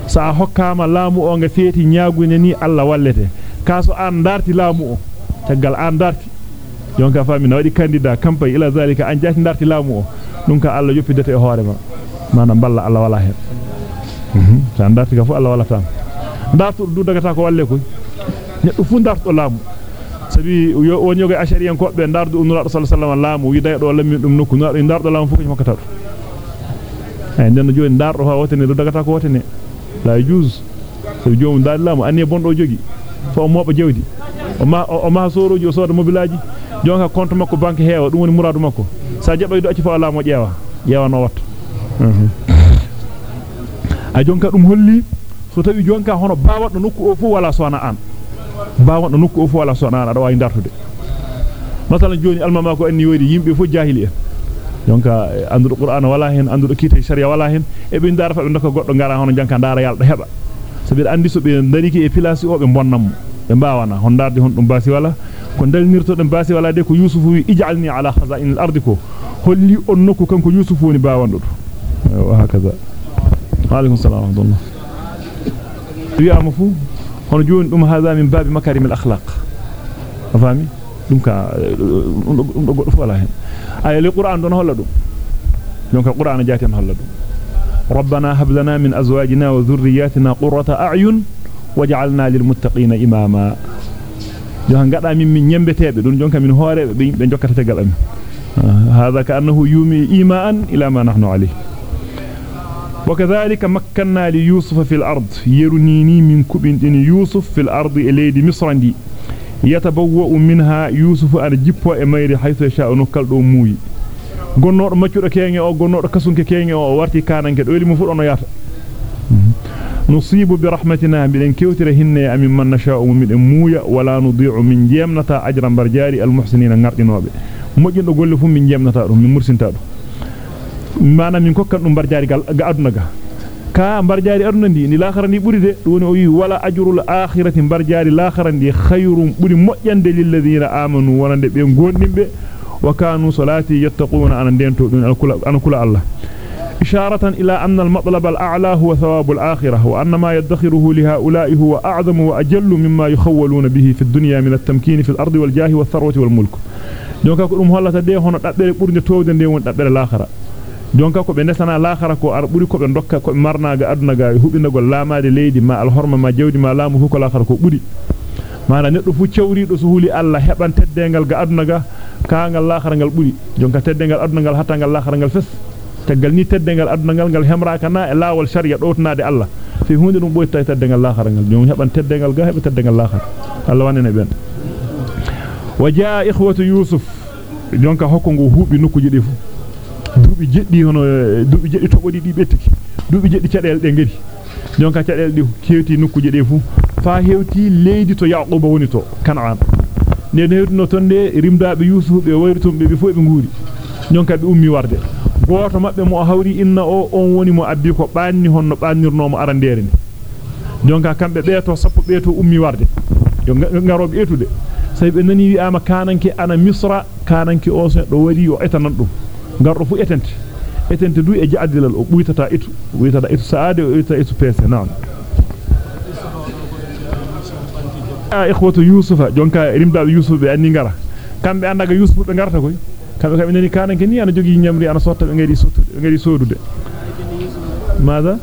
Speaker 1: sa hokkama laamu o nga feeti nyaagune ni alla wallete kaso an darti laamu o tagal an darti jonka fami na wadi candidat campagne ila zalika an jati darti laamu o dum ka alla yoppidete e hoore ma manam balla alla wala hen mhm sa darti ka fu alla wala tam dartu du dagata ko walle ko neddo fu darto laamu sabi woni yoga ashariyan ko be dardu nura sallallahu alaihi wasallam laamu wi day do lammi dum nokku dardo laamu fu ko hokkata ay den joni dardo ha wotene do dagata ko wotene la juz sabi jomum dar laamu anne bondo jogi fo moba jewdi o ma o ma soroji o soda mobilaji jonka compte makko banque heewa dum woni muradu makko sa jabay do acci fa laamu jeewa jeewa no watta a jonka dum holli so tawi jonka hono baawado nokku o fu wala sona an baawado nokku o fu wala sona an ada wawi dartude masalan joni almama ko anni wodi yimbe fu jahili en jonka andudo qur'an wala hen andudo kite sharia wala hen e be ndara fa be ndokka goddo ngara hono janka ndara yaldo heba sabi andi so be dariki e pilasi o be bonnam be baawana hon darde hon dum basi wala ko dalnirto dum basi wala de ko yusufu wi ij'alni ala khaza'in al-ardi ko holli on nokku kanko yusufu woni baawando wa hakaza wa alaykum assalam wa rahmatullah wi amafu hono joni dum hada min babi makarim al-akhlaq afami dum ka dum do goddo fu wala hen ay li qur'an don holla dum donc qur'an jaaten holla dum ربنا هب لنا من أزواجنا وذرياتنا قرة lil muttaqina imama johan gada min min nyembetebe don jonka min hoorebe be be jokkata tegal am hada ka annahu yumi imaan ila ma nahnu alayh وكذلك مكنا ليوسف في الأرض. يرنيني من كبن يوسف في الأرض إليد مصر دي يتبوأ منها يوسف أن جيبو إميري حيث يشاء نكال موي gonnodo maccudo kenge o gonnodo kasunke kenge o warti kananke do weli mu fu ono yata نصيب برحمتنا بلن كيوتر هن أمن من نشاء من مويا ولا نضيع من جيمنتا أجرا برجاري المحسنين نغردنوبه moƴƴinɗo golle fu min jemnata ɗum min mursinta ɗum mana min kokkan ɗum barjaari ga aduna ga ka barjaari aduna ndi ni lakhara ndi ɓuri de woni o wi wala ajrul akhirati barjaari lakhara ndi khayrum ɓuri moƴƴande lil ladina amanu wonande ɓe gondimɓe وكانوا صلاتي يتقون. أن ندينتو أن كل الله. إشارة إلى أن المطلب الأعلى هو ثواب الآخرة وأن ما يدخره لهؤلاء هو أعظم وأجل مما يخولون به في الدنيا من التمكين في الأرض والجاه والثروة والملك. دونك أقول مهلا تديه هنا تأبير قرن تودن دي وان تأبير الآخرة. دونك أقول بنسانا الآخرة كو أربوري كو بندوك كو مرنا غا أدنا غا يهوبين غا لاما دي ليدي ما الهرم ما جودي ما لامو هكو الآخرة كو بودي. Mala neddo fu cewrido so huli Allah heban teddengal ga aduna ga kaangal laakhara ngal buri jonka teddengal aduna ngal hatta ngal laakhara ngal fes taggal ni teddengal aduna ngal ngal hemraaka na e laawol sharia dotnaade Allah fi hunde dum boyta teddengal laakhara ngal jom heban teddengal ga heba teddengal laakhara Allah wanene ben وجاء إخوة يوسف jonka hokko ngo huubi nokkuji de fu duubi jeddi hono duubi jeddi tobodi di bettiki duubi jeddi cadel de ngari jonka cadel di kewti nokkuje de fu fa hewti leydi to yaquba woni to kan'an ne hewtino tonde rimdaabe yusuf be wayritumbe be fu be nguuri jonka be ummi warde goto mabbe mo hawri inna o on woni mo abbi ko banni honno bannirno mo arandere ni jonka kambe beeto sappo beeto ummi warde yo ngarobe etude say be nani wi'ama kananke ana misra kananke o so do wari o etanan dum gardo fu etente etente du e jaadilal o buytata itu buytata itu saade o ita itu pese nan a ikhwatu yusufa jonka rimda yusuf be anni ngara. Kambe andaga yusuf be ngarta koy. Kambe kambe nani kananke ni ana jogi nyamri ana sotta be ngari sotta be ngari sodude. ماذا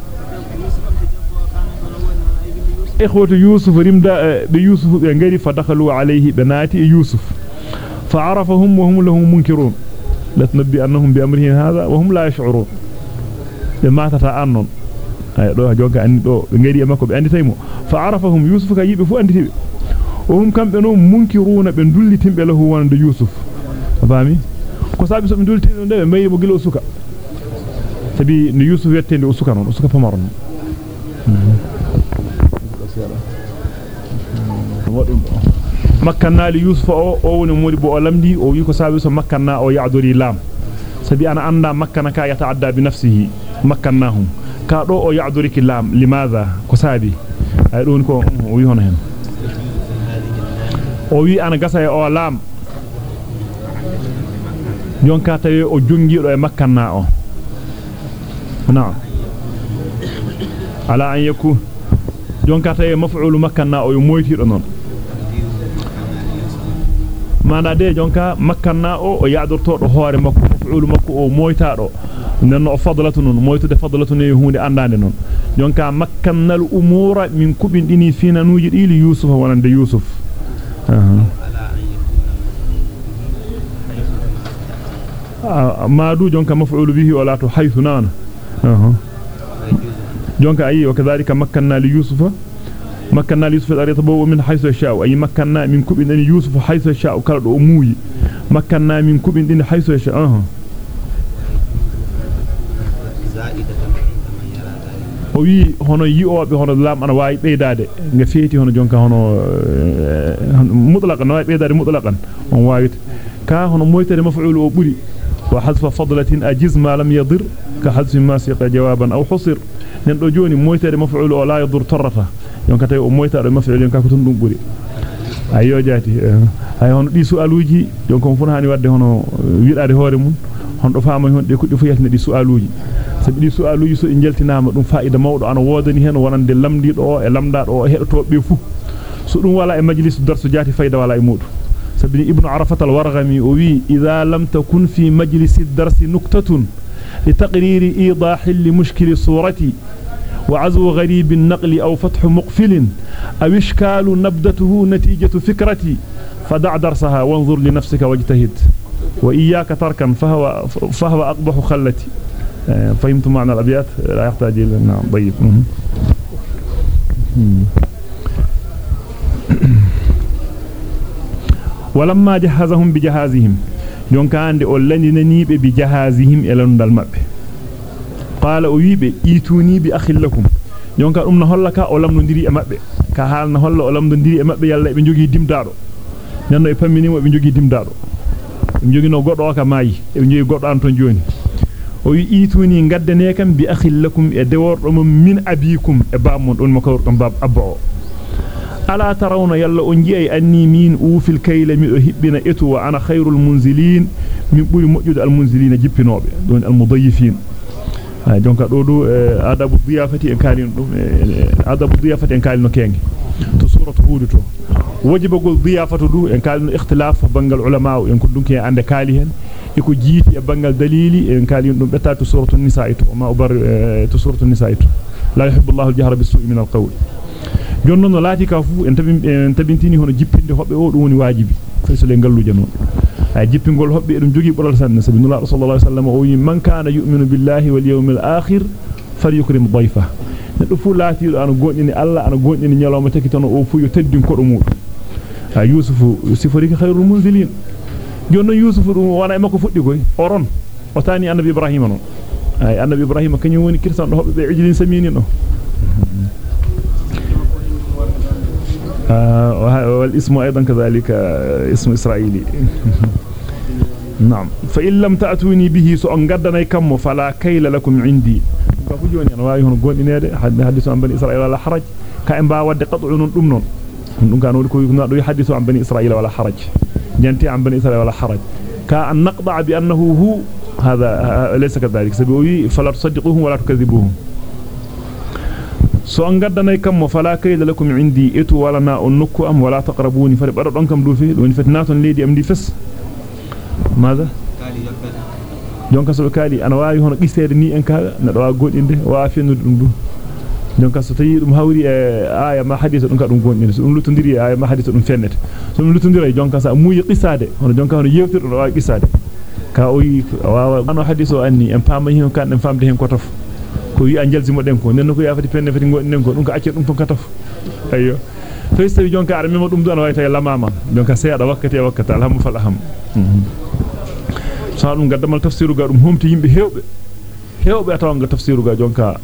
Speaker 1: إخوة يوسف رمدا بيوسف بنغري فدخلوا عليه بنات يوسف فعرفهم وهم له منكرون لا تنبي أنهم بأمرهم هذا وهم لا يشعرون لما تتعنون أي دو جوغا أني دو بنغري مكو بأندي تيمو فعرفهم يوسف كيب فو أندي تيمو وهم كان بينهم منكرون بين دول تيم بله هو عند يوسف. فاهمي كسابي سب دول تيم ده ما يبغى له سكا تبي نيوسف يتين له سكا نون سكا فمارن مكنا ليوسف أو أو نمر بعلمدي أو يكسابي سب مكنا أو يعذري لام. سبي أنا أنا مكنا كا يتعدى بنفسه مكناهم. كارو أو يعذري كلام لماذا؟ كسابي. أقول لكم ويهون هنا o wi ana gasa e o lam jonka tawi o jongido e makkanna o na'am ala an yakun jonka tawi maf'ulu makkanna o yo moytido non mana de jonka makkanna o o yaadortodo hoore makko maf'ulu makko o moytaado nenno o fadlatu non moytude fadlatu ne hunde andande non jonka makkannal umura min kubindini finanuji dili yusuf wonande yusuf ما دو جونكا مفعول به ولا حيث نانا أها. جونكا أي وكذلك مكننا ليوسف. مكننا ليوسف الاريت بو من حيث شاء أي مكننا من كوبين يوسف حيث شاء كلا دو موي مكننا من كوبين حيث شاء أها. O wi hono yi'obe hono lam ana wawi beydade nga feeti hono jonka hono mutlaqan wawi beydade mutlaqan on waawita ka hono moytade maf'ul o buri wa hadfa fadlatin ajiz ma lam yadir ka hadfi ma siqa jawaban aw husir nen do joni moytade maf'ul o la yadur tarrata jonka tay o moytado maf'ul jonka ko ton dum buri ayo jati ay hono di su'aluji jonka on fu hani wadde hono wiidade hoore mun hon do faama hon de kuddi fu yatne di su'aluji sabi di su'aluji so jeltinama dum faida mawdo ana wodani hen wonande lamdido e lamdado o hedoto be fu so dum wala e majlis darsu jati faida wala e mudu sabi ibnu arafat al-warghami o wi idha lam takun fi majlis ad-dars nuqtatun لتقرير إيضاح لمشكل صورتي وعزو غريب النقل أو فتح مقفل أو إشكال نبدته نتيجة فكرتي فدع درسها وانظر لنفسك واجتهد وإياك تركا فهو, فهو أقبح خلتي فهمت معنى الأبيات لا يحتاج إلى نعم طيب ولما جهزهم بجهازهم jonka ande o landinanibe bi jahazihim e landal mabbe qala o wiibe ituni bi akhillakum jonka dum na hollaka o lamdondiri e mabbe ka halna holla o lamdondiri e mabbe yalla be jogi dimdaado nanno e pamminimo be jogi dimdaado be jogi no goddo ka maayi e jogi goddo an ton joni e min abikum e baamon don mako don bab abbo ala tarawna yalla on jiay anni min ufil kayla mi do hibbina etu wa ana khairul munzilin min buri mojjude al munzilin jippinobe don al mudayyifin ay jonka do do adabu diyafati en kalin dum adabu diyafati en kalino kengi to suratu hud to wajibagol diyafatu du en kalino ikhtilaf bangal ulama en ko dunki ande kali hen e ko jiiti e bangal dalili en kalin dum betta to suratu nisa to ma ubar to suratu nisa to la yuhibbu Allahu al-jahra bis-su'i min al-qawl jonnon no ka fu en tabin en tabintini hono jippinde hobbe o dum woni wajibi fayso le ngalluje non ay jippingol hobbe dum jogi bolal sanne sabi nula sallallahu alaihi wasallam o wi man kana yu'minu billahi wal yawmil akhir falyukrim dhayfa neddo fu laati do ana gondini alla ana gondini nyaloma taki tan o fu yo teddin ko dum ay yusufu sifori khairul munzilin jonnon yusufu dum wana e makko fuddi koy oron o tani annabi ibrahima non ay annabi ibrahima kanyum woni kirsan do be ijlin samini no والاسم أيضا كذلك اسم إسرائيلي. [laughs] نعم. فإن لم تأتوني به سأنقدنا كم فلا كيل لكم عندي. ففجوني أنا واي هون إني حدثوا عن بني إسرائيل ولا حرج. كأن با ود قطع نون نون. نون كانوا يقولون يحدثوا عن بني إسرائيل ولا حرج. جنتي عن بني إسرائيل ولا حرج كأن نقطع بأنه هو هذا ليس كذلك سبوي فلا تصدقوهم ولا تكذبوهم so an gaddanay kam mo fala kayda lakum indi etu wala na on nokku am wala taqrabuni fari bado don kam do fi don fet naton leedi am di fes maza jonka so kali ana waawi hono qisede ni en kaaga na do wa godinde wa fennude dum du jonka so tayi dum hawri e aya ma hadith dum ka dum gondinde so dum lutondiri aya ma hadith dum fennete so dum lutondiri jonka sa muuyi qisade hono jonka hono yewtirdo do wa qisade ka o yi waawa ano hadith o anni en pama hin kan en famde hen ko tof ko wi an jalzimo den ko nenno ko yafati penne fati gonden ko dum ko acce dum ton kataf ayyo to istawi jonka ara memo dum do ana way tay lamama jonka seeda wakkati wakkati alhamu fal aham sa dum gaddamal tafsiru ga dum homti yimbe hewbe hewbe atawanga tafsiru ga jonka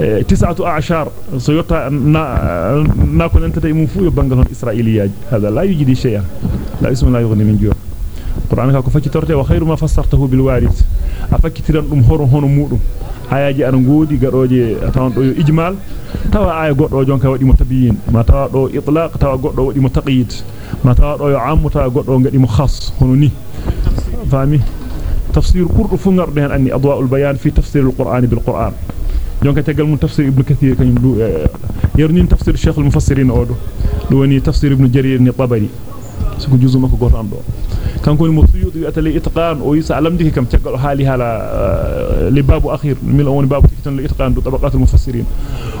Speaker 1: إيه، تسعة أعشار. سيطة ما كنت أنت تأمون فوق بانجلون إسرائيلي هذا لا يوجد شيء لا اسم لا يغني من جور قرآنك أكفك ترتي وخير ما فسرته بالوارد أفك تران أمهر هون مور آية جي أنقودي قروجي أتوان رؤيو إجمال. توا آية قرر جونك ودي متبيين. ما توا رؤيو إطلاق توا قرر ودي متقيد. ما توا رؤيو عام توا قرر ودي مخص. هون فهمي تفسير قرر فنغر بيان أني أضواء البيان في تفسير القرآن بالقرآن. دونك تيغال مون تفسير ابن كثير كان دو آه، يرنين تفسير الشيخ المفسرين اودو دو وني تفسير ابن جرير الطبري سكو جوزو ماكو غوران دو. كان كون مسيوط ياتلي اتقان أو يس علم ديك كم تيغال حالي هالا آه، لباب أخير من اون باب تيكتن الاتقان دو طبقات المفسرين.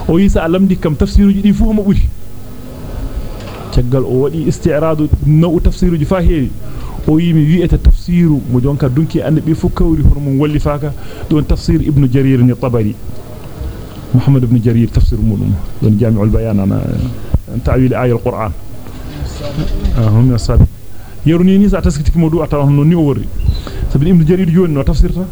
Speaker 1: أو يس علم ديك كم تفسير جي دي فوما بوتي تيغال أو ودي استعراض نو تفسير جي فاهي o yimi wi'ata tafsiru mo jonka dunki ande bi fukawri hormo wallifaka don tafsir ibn jarir ni tabari محمد بن جرير تفسير من جامع البيان أنا تعويل آية القرآن. آه، هم يصابون يروني نيزا تسكتك مدوء أتراهن نوني أوري سبن ابن جرير يوين وتفسيرها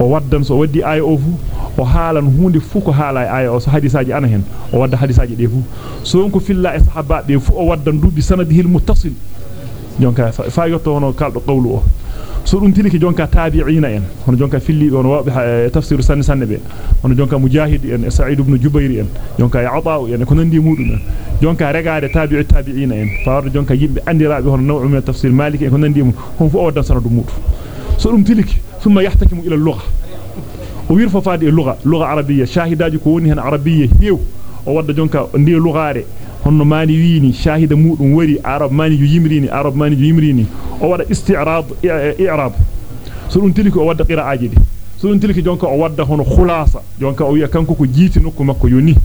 Speaker 1: ووادن سو ودي آية أوفو. وحالا هوندي فوكو حالا آية أو سحادي أنا أنهن وواد حادي ساجي ديفو. سوينكو في الله إصحابات ديفو. ووادن دو بسنده المتصل جونكا فايوتو هنو كالدو قولوه so dum tiliki jonka tabi'ina en hono jonka filli on wabe tafsir sanne sanne be hono jonka mujahid en sa'id ibn jubair en jonka ya'ta en ko nandi mudum en jonka regaade tabi'u tabi'ina en faardo jonka yimbe andiraabe hono naw'u min tafsir maliki en ko nandi mum hon fu o wadan sanadu mudu so dum tiliki thumma yahtakimu ila al-lugha o wirfa faade e lugha lugha arabiyya shahidaji ko woni hen arabiyya heew o wadda jonka ndi lughaare honno mani wiini shahida mudum wari arab mani ju yimrini arab mani ju yimrini o wada isti'rab i'rab so dum tiliki o wadda qira'aji di so dum tiliki jonka o wadda hono khulasa jonka o wi'a kanko ko jiiti nokku makko yoni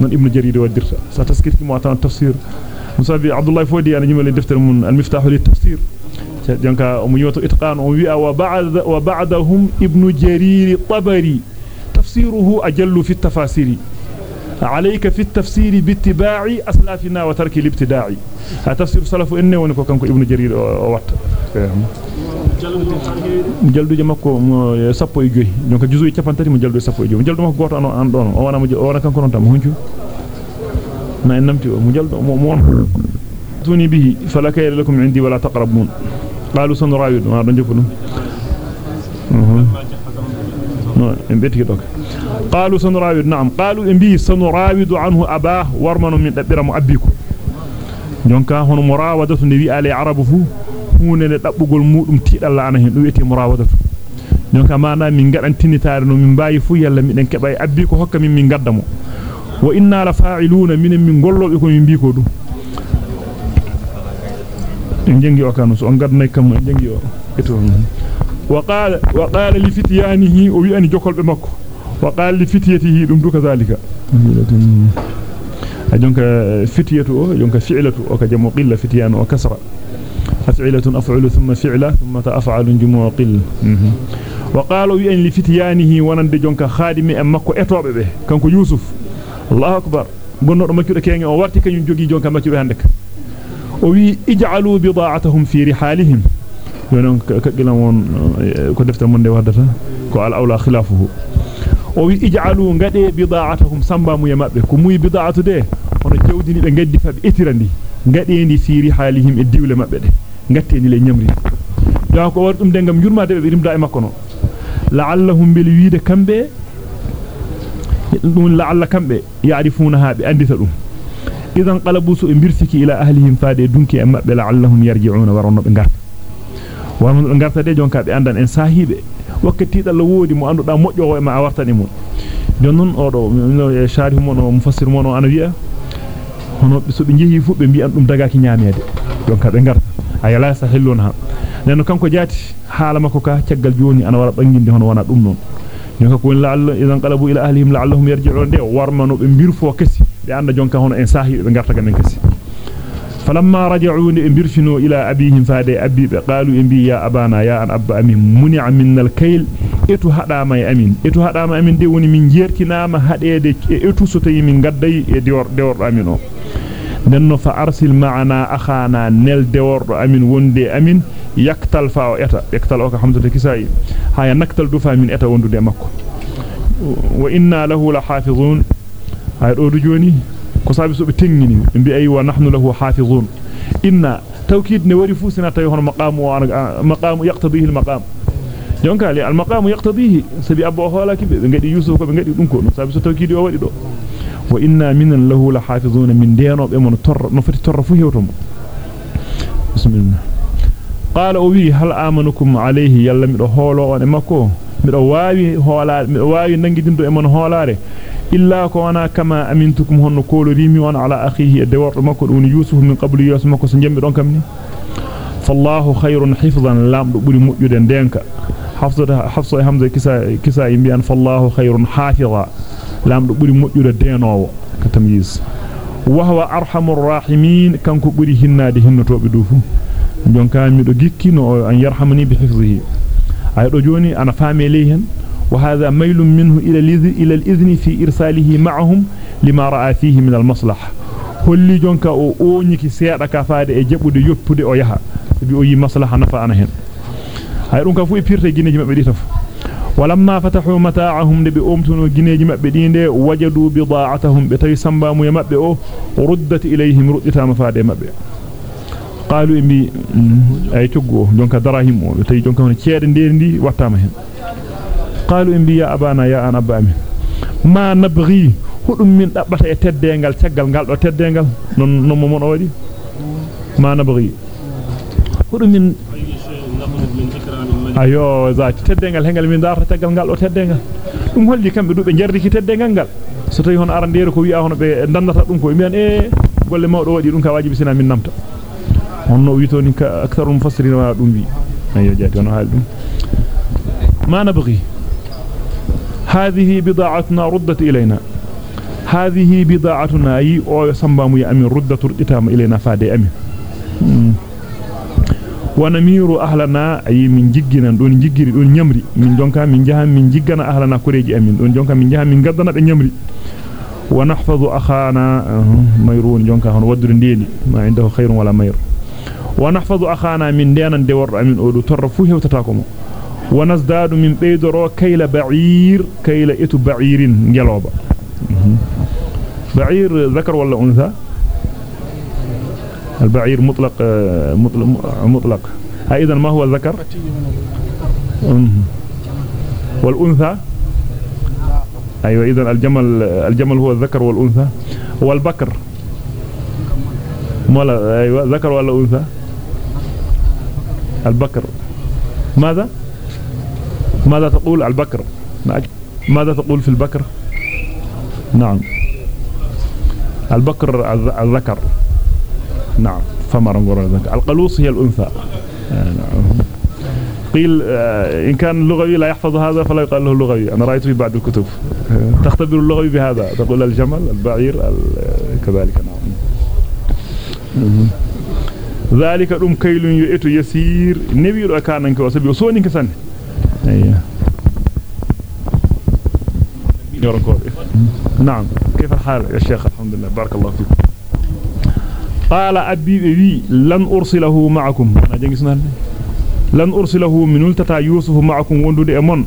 Speaker 1: non ibnu jarir waddirta sa taskirti mo atan tafsir musabi abdullah fodi ana jimale deftere mun al miftahu lit tafsir jonka o mu yoto itqan o wi'a wa ba'd wa ba'dahum ibnu jarir tabari tafsiruhu ajallu fi at-tafasiri عليك في التفسير باتباع أسلافنا وترك الابتداع. هذا تفسير سلف إنه ونكو كنكو ابن جرير وات جلدو جمكو سبو يجوي. نكو جزوي تفان تاتي من جلد سبو يجوي. من جلد مكو غورت أنو أندون وأنا مجو وأنا كنكو نتام هنجو ما إنمتو. مجلد مؤمون توني به. فلا كير لكم عندي ولا تقربون. قالوا سنرايد ما رنجفنو Mm -hmm. No, en قالوا سنراود نعم. قالوا إن بي سنراود عنه أباه ورمن من تبرم مؤبيكم. جونكا هون مراودة النبي عليه عرب فو. هون لتبقوا المؤلم تيد الله عنهم لويته مراودة جونكا مانا من قد أنتني تارنو من باي فو. يلا من أنك باي أبيكو حكا من من قدمو وإنا لفاعلون من من قلو بكم من بيكو دو. انجنجي وكانوس انقد نيكم انجنجي وقال وقال لفتيانه وبي أني جوكل بمكو. وقال لفتيته دم دو كذلك اجونك فتيته اجونك فعلته وكجم قل فتيان وكسر. أفعلة أفعل ثم فعلة ثم تأفعل جم قل. وقالوا أن لفتيانه ونند جونك خادم أمكو أتوب به. كانك يوسف. الله أكبر. بنو مكيو كان وارتي كان يجي جونك مكيو عندك وي إجعلوا بضاعتهم في رحالهم. ينون كغلون كدفت من دي وردتا قال أولى خلافه. Be gaddi fa be etirandi ngadendi fi rihalihim e diwle mabbe de ngatteni le nyamri da ko war dum de ngam jurmade be rimda e makko no la'allahum bil wiide kambe dum la'alla kambe ya'rifuna ha be andita dum idan qalabu su birsiki ila ahlihim faade dunki e mabbe la'allahum yarji'una warono be garta warono be garta de jonka be andan en sahibe wakkati dalla wodi mo anduda mojjo e ma a wartani mo jonnon odo no sharih mon o mufassir mon o ana wi'a hono so be jehi fu be mbi an dum dagaki nyaamede jonka be garta ayala sahillon ha nenno kanko jaati haala makko ka caggal joni ana wara banginde hono wana dum non jonka ko la'alla idan qalabu ila ahlihim la'allahum yarji'un de warmano be mbirfo kessi be anda jonka hono en sahi be garta gamen kessi falamma raja'u li imbirfinu ila abihim faade abi be qalu imbi ya abana ya an abba amin muni'a minnal kayl etu hadama e amin etu hadama amin de woni min jertinama hadede e etu so tayi min gadday e dewor dewor amin o nenno fa arsil ma'ana akhana nel dewordo amin wonde amin yaktal fa o eta yaktal o ka hamdata kisai haya naktal dufa min eta wondude makko wa inna lahu la hafizun hay do du joni ko sabi so be tengini bi ay wa nahnu lahu hafizun inna tawkid ne wari fusina tay hono maqamu wa maqamu yaqtadihi al maqam jonka li al maqamu yaqtadihi sabi abbo holaki be ngadi yusuf ko be ngadi dum ko sabi so tawkid o wadi do wa inna minan lahu la hafizuna min deno be mon tor no fati tor fu hewtum bismillah qala wi hal amanukum alayhi yalla mi do holo on e makko mi do waawi hoolaare mi do nangidindo e mon hoolaare illa ko wana kama amintukum honno kolorimi on ala akhihi e dewordo makko dum yusuf min qablu yusuf makko so jammi don kamni fallahu khayrun hifdhan lamdo buri mujjude denka hafsata hafsa e hamza kisa kisa yimbi an fallahu khayrun hafiza lamdo buri mujjude denowo ka tamyiz wa huwa arhamur rahimin kanko buri hinnade hinnotobe dufu jonka mi do gikkino an yarhamani bi hifzihi ay do joni ana faame ley hen وهذا ميل منه إلى الإذن في إرساله معهم لما رأى فيه من المصلح كل جنك أو أونيك سيادة كفادة يجبو دي يبو دي أويها بيؤي مصلح نفعنهن هاي رونك فوي بير تي جيني جمع ولما فتحوا متاعهم لبأمتنوا جيني جمع بدين وجدوا بضاعتهم بتي سنبامو يمبئ أو ردت إليهم ردتا إما مبئ قالوا إمي أي تقو جنك دراهم بتي جنك هنا تيادن ديرن دي وقتامهن e teddengal non non mo mon o wadi ma nabghi hudum min ayo za teddengal hengal min darta caggal gal do teddengal dum holli kambe dube jardiki teddengal gal so tawi hon arandere ko wi'a hono be dandata dum ko mian e golle mawdo wadi dum ka wajibi sina min namta honno wi to ni ka aktharu mufassirin wa dum wi ayo jati hono hal dum ma nabghi هذه بضاعتنا ردت إلينا. هذه بضاعتنا. أي أو سنبام يا ردت ردتام إلينا فادي أمين. ونمير أهلنا. أي من جيجنا دون جيجري دون نمري. من جونكا من جهة من جيجنا أهلنا كوريجي أمين. دون جونكا من جهة من قدنا نمري. ونحفظ أخانا. ميرون جونكا هون. ودر ديني. ما عنده خير ولا مير. ونحفظ أخانا من دينا دور أمين. أولو ترفوه وتتاكم ونزداد من بيدرو كيل بعير كيل إتو بعير جلوبا بعير ذكر ولا أنثى؟ البعير مطلق مطلق, مطلق. أيضا ما هو الذكر؟ والأنثى؟ أيوة إذا الجمل الجمل هو الذكر والأنثى. والبكر؟ ولا أيوة ذكر ولا أنثى؟ البكر. ماذا؟ ماذا تقول البكر؟ ماذا تقول في البكر؟ نعم. البكر الذكر. نعم. فمر الذكر. القلوص هي الأنثى. قيل إن كان لغوي لا يحفظ هذا فلا يقال له لغوي أنا رأيت في بعض الكتب. تختبر اللغوي بهذا. تقول الجمل البعير كذلك. نعم. ذلك أم كيل يؤتي يسير. نبي أكانك وسبي وصونك سنة. أيه نعم. كيف الحال يا شيخ؟ الحمد لله. بارك الله فيك. قال أبي بي لن أرسله معكم. لن أرسله من التتا يوسف معكم. وندود أمون.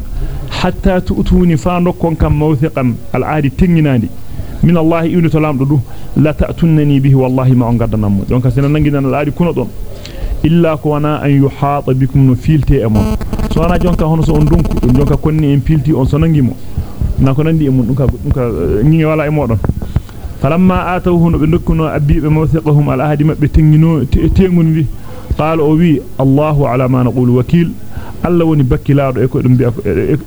Speaker 1: حتى تؤتوني فانكم كم موثقا. العهد تنيناني من الله إنو تلام. دو لا تأتونني به والله ما أنقدنام دونك سنة نجدنا العهد كنا دون. إلا كوانا أن يحاط بكم نفيلتي أمون. سوانا جونك هون سو أندونك جونك كوني إن فيلتي أن سننجمو nako nandi e mun dum ka dum ka ñingi wala e modon falamma atawhu no be dokkuno abbibe mawthiqahum al ahdi mabbe tengino tengun wi qala o wi Allahu ala ma naqulu wakil alla woni bakkilaado e ko dum bi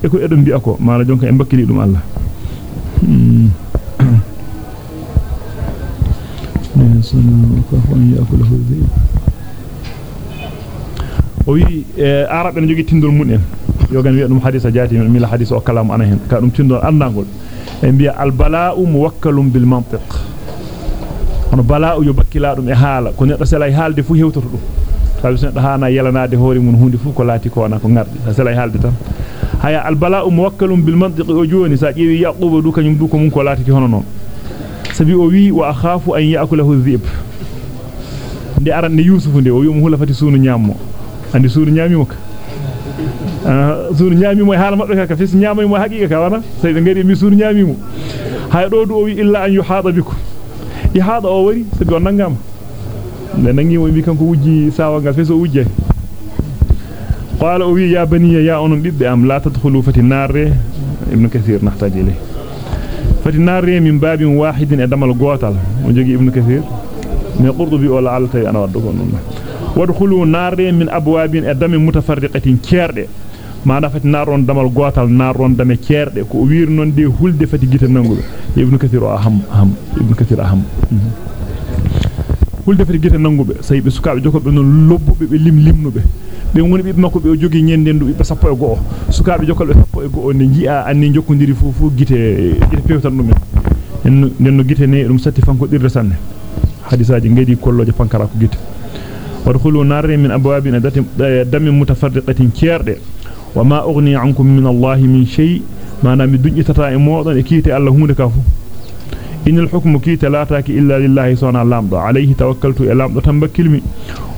Speaker 1: e ko edum bi ako mala jonka e bakkili dum Allah o wi arabe ne jogi tindol mun en yogan wi'a dum hadisa jati min mila hadisa o kalam ana hen ka dum tindol andangol e biya al bala'u muwakkalun bil mantiq hono bala'u yo bakkila dum e haala ko neddo sela e haalde fu hewtoto dum sabi sen haana yelanade hoore mun hunde fu ko laati ko wana ko ngardi sela e haalde tan haya al bala'u muwakkalun bil mantiq o joni sa jeewi yaquba du kanyum du ko mun ko laati hono non sabi o wi wa akhafu an ya'kulahu dhib ndi arande yusuf ndi o wi mo hulafati sunu nyammo andi sunu nyamimo ka sunu nyamimo e haala mabbe ka fis nyamimo haqiqa ka wana say be ngari mi sunu nyamimo hay do do wi illa an yuhada bikum ihada o wari sabi on nangama ne nangi mo wi kanko wujji sawa ngal feso wujje qala wi ya baniya ya onon bibbe am la tadkhulu fati narre ibn kathir nahtaji ilayhi fati narre min babin wahidin e damal gotal o jogi ibn kathir me qurdubi o la alta ana waddo non wadkhulu narre min abwabin e dami mutafarriqatin cierde maana fati naron damal gotal naron dame cierde ko o wir non de hulde fati gite nangudo ibn kathir aham aham ibn kathir aham hulde fati gite nangube saybe sukaabe jokobe non lobbube be lim limnube be woni be makko be jogi nyendendu be sappo e goo sukaabe jokolbe sappo e goo ne ji'a anni jokkondiri fu fu gite gite pewtan dum en den no gite ne dum satti fanko dirre sanne hadisaaji ngedi kolloje pankara ko gite وادخلوا نار من أبواب دم متفرقة كيرد. وما أغني عنكم من الله من شيء. ما نام الدنيا تطاع موضا إكيت الله مدكافو إن الحكم كيت لا تاك إلا لله صنع اللامضة عليه توكلت اللامضة تنبكلمي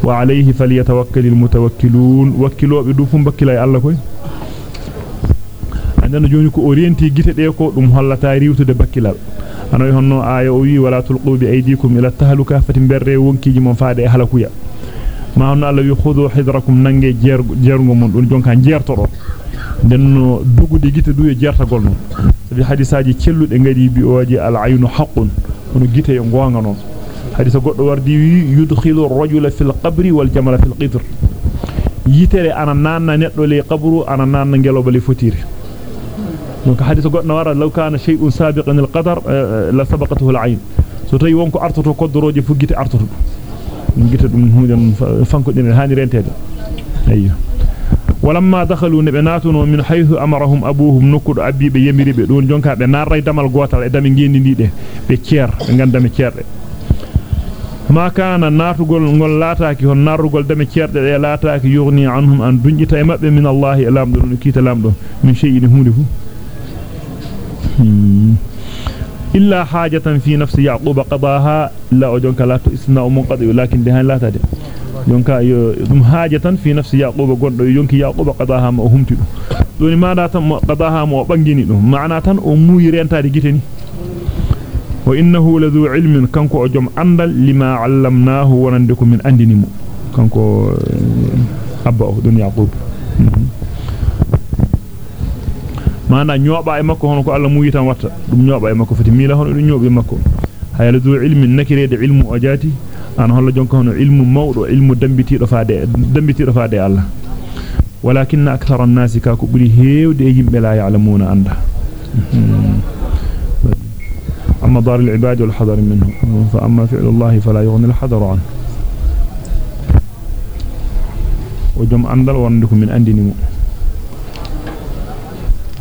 Speaker 1: وعليه فليتوكل المتوكلون. وكلوا بدوفهم بكلا يا الله كوي. عندنا جوني كو أورينتي جيت ديكو. دم هلا تاريو تد بكلا. أنا يهنو آية أوي. ولا تلقوا بأيديكم إلى التهلكة. فتنبري ونكي جمون فادي أهلكويا. Ma honno Allah hidrakum nange jergo mon don jonka jertodo denno dugude gite du e jertagol non sabi hadisaaji cellude ngadi bi oji al aynu haqqun hono gite e gonga non hadisa goddo wardi wi yudkhilu ar-rajula fil qabri wal jamala fil qidr yitere ana nanna neddo le qabru ana nanna ngeloba le fotire donc hadisa goddo wara law kana shay'un sabiqan al qadar la sabaqatuhu al ayn so tawi wonko artoto koddoroje fu gite artoto dum gite dum huuden fanko den hani rentede ayyo ولما دخلوا نبناتنا من حيث امرهم ابوهم نكد ابي be yemiri be don jonka be narray damal gotal e dami ngendi de be cier be gandame cierde ma kana natugol ngol laataaki hon narugol dame cierde de laataaki yugni anhum an dunjita e mabbe min allah lamdo no kita lamdo min shay'in hunde fu illa hajatan fi nafsi yaqub qadaha la o jonka la to isna o munqadi lakin de han laatade jonka yo dum haaje tan fi nafsi yaquba goddo yonki yaquba qadaha ma o humti dum doni maada tan qadaha mo bangini dum maana tan o muuyi rentaade giteni wa innahu ladhu ilmin kanko o jom andal lima allamnahu wonande ko min andinimo kanko abba o don yaqub maana nyoba e makko hono ko Allah muuyi tan watta dum nyoba e makko fati mila hono dum nyobi makko hayal du ilmin nakirede ilmu o jati an holla jonka hono ilmu mawdo ilmu dambitido faade dambitido faade Allah walakin akthara an-nas ka ko buri heewde e yimbe la ya'lamuna anda أما دار العباد والحذر منه فأما فعل الله فلا يغني الحذر عنه وجم أندل وندكم من أندنمو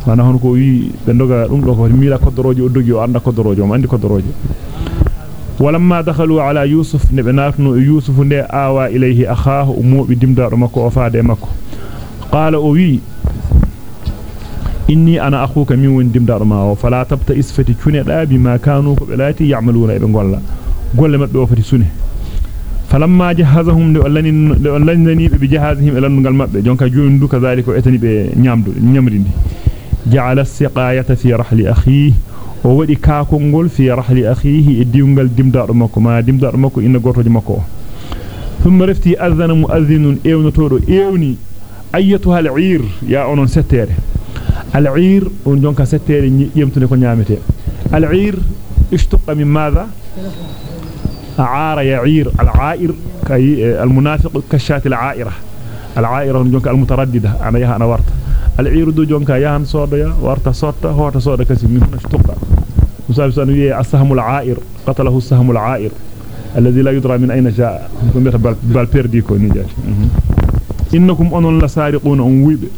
Speaker 1: wana hono ko wi be doga dum do ko mira kodorojo o dogi o anda kodorojo o andi kodorojo walamma dakhalu ala yusuf ne be natno yusuf nde awa ilayhi akhahu umubi dimdaado makko o faade makko qala o wi inni ana akhuka min won dimdaado ma o fala tabta isfati cune da bi ma kanu ko be lati ya'maluna e be golla golle mabbe o fati sune falamma jahazahum de allani de allani be jahazihim elangal mabbe jonka joni du kazalika etani be nyamdu nyamrindi جعل السقاية في رحل أخيه وودي كاكونغول في رحل أخيه إديونغال ديمدار مكو ما ديمدار مكو إن غورتو مكو. ثم رفتي أذن مؤذن إيونا تورو إيوني. أيتها العير؟ يا أونون ستير العير أون جونكا ستير يمتنكو نعمتي العير اشتق من ماذا؟ عار عير. العائر كي المنافق كشات العائرة. العائرة المترددة. أنا أنا ورطة al-mutaraddida ana yaha ana warta al-'ir do jonka yahan sodoya warta sotta hota soda kasi min ishtaqa musabi sanu yi as-sahmu al-'a'ir qatalahu as-sahmu al-'a'ir alladhi la yudra min ayna jaa ko meta bal perdi ko ni jati innakum onon la sariquna on wiibe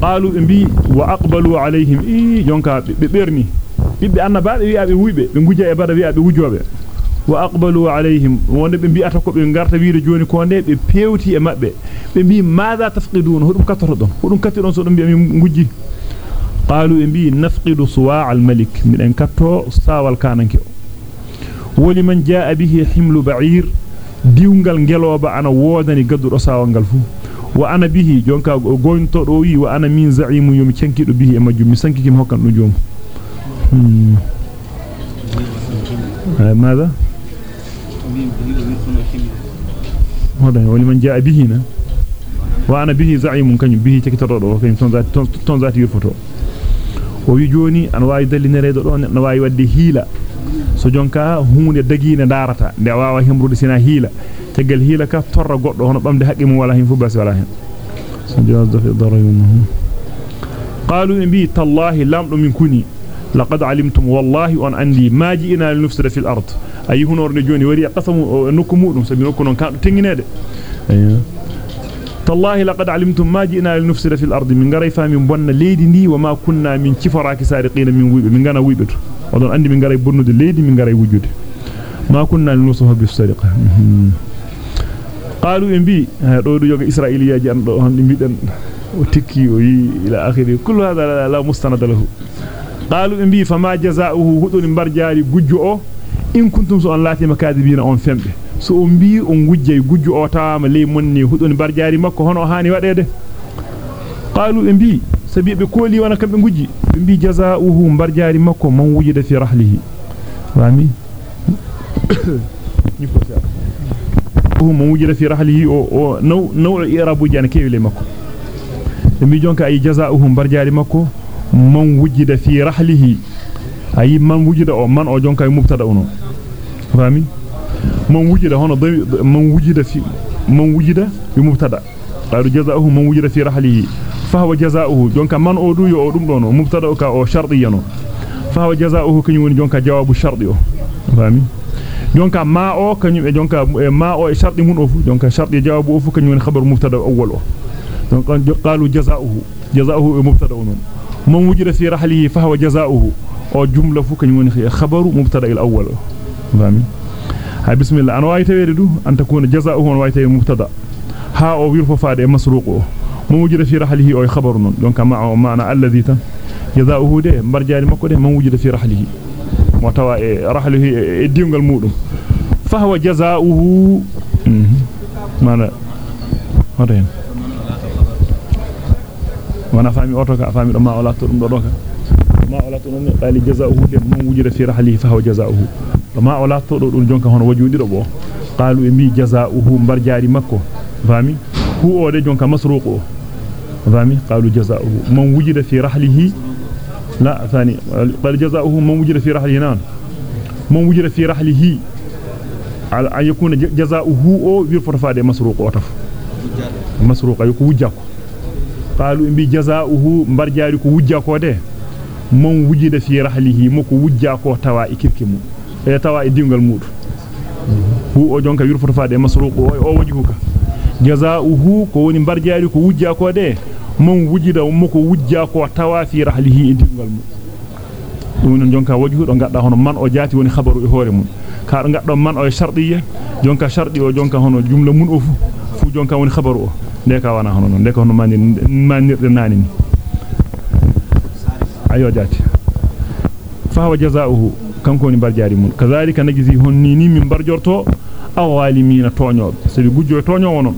Speaker 1: qalu bi wa aqbalu alayhim jonka be berni bibbe annabaabe wi'abe wiibe be gujja e bada wi'abe wujjobe wiide joni ko nde be pewti e mabbe be bi maada tafqidun hudum katoro don hudum kattiron so dum bi mi gujji qalu bi nafqidu suwa' al-malik min en katto sawal kananke woli man jaa bihi himlu ba'ir diwngal ngeloba ana wodani gaddudo sawal ngal fu wa ana bihi jonka goynto do wi wa ana min za'imu yumi cankido bihi e majjum mi sankiki mi hokkan dum jom ماذا هذا هو لمن جاء به هنا وأنا به زعيم كان به تكتر دو كان تون ذات يفوتو ويجوني ان واي دلي نريدو دون. ان واي ودي هيلا. سو جونكا هوند دغينا دارتا. دي واوا همرود سينا هيلا. تگل هيلا كا تور غدو هون بامدي حقي مو ولا هين فوباس ولا هين سنجاز دفي ضرر منهم قالوا ان بي تالله لم دو من كوني لقد علمتم والله وان عندي ما جئنا لنفسد في الأرض. Ay hunorde joni wari qasamu nokku mudum sabi nokku non kan tenginede ayyo tallahi laqad alimtum ma ji'na linufsida fil ard min garay fa min bonna leydi ndi wa ma kunna min kifaraki sariqina min wibe min gana wibeto odon andi min garay bonnude leydi min garay wujude ma kunna linusuha bis sariqa qalu embi do do yoga israiliyaji an do hon biden o tikki o yi ila akhiri kullu hada la mustanad lahu qalu embi fama jazaohu huduni barjaari gujjo o in kuntum so on laati makadibina on fembe so on bi on gujjay gujjo o tawama ley monni huduni barjaari makko hono hani wadede qalu embi sabi be koli wana kambe gujji be bi jazaohu barjaari makko man wujida fi rahlihi wami ni ko sa o man wujida fi rahlihi o o naw naw i'rabu jana kewle makko be bi jonka ay jazaohu barjaari makko man wujida fi rahlihi ay man wujida o man o jonka mubtada uno qalu jazaohu man wujida fi rahlihi fa huwa jazaohu jonka man o du yo o dum dono mubtada ka o sharti yano fa huwa jazaohu kany woni jonka jawabu sharti o fami jonka ma o kany e jonka ma o e sharti mun o fu jonka sharti jawabu o fu kany woni khabar mubtada awwal o donc qalu jazaohu jazaohu e mubtada uno من وجد في رحله فهو جزاؤه أو جمله فك ني خبر مبتدا الأول فهمي ها بسم الله أنا وايت ويدو ان تكون جزاؤه وايت مبتدا ها أو ويرفو فاده مسروق من وجد في رحله أو خبر نون دونك مع معنى الذي تم جزاؤه ده مرجاني مكو ده من وجد في رحله وتوا رحله ديونغال مودum فهو جزاؤه ماذا هذا وأنا فامي اوتوكا فامي ما ولا تدوم دوكا ما ولا تدوم قال جزاؤه من وجد في ما ولا تدوم جونكا هون وجودي دو قالوا امي جزاؤه مبرجاري مكو. فامي هو أو جونكا مسروق فامي قالوا جزاؤه. من وجد في رحله لا ثاني. قال جزاؤه من وجد في رحله نعم. من وجد في رحله على أن يكون جزاؤه أو يرفض مسروق وطف مسروق يكون وجاكو قالوا إن بجزاؤه مبرجاري كو وجاكو ده من وجد في رحله مكو وجاكو توا إكيركمو e tawa e dingal mudu hu o jonka yurfoto faade masruq o o wajhuka jazaa'uhu ko woni barjaari ko wujja ko de mon wujida mo ko wujja ko tawa fi rahlihi e dingal mu dum non jonka wajhu do gadda hono man o jaati woni khabaru e hoore mun ka do gaddo man o shartiyya jonka sharti o jonka hono jumla mun o fu fu jonka woni khabaru o de ka wana hono non de ka hono mani manirde nani ni ayo jaati fa huwa jazaa'uhu kanko woni barjaari mun kazalika najzi honnini min barjorto awalimina toñobe sabi gujjo toño wonon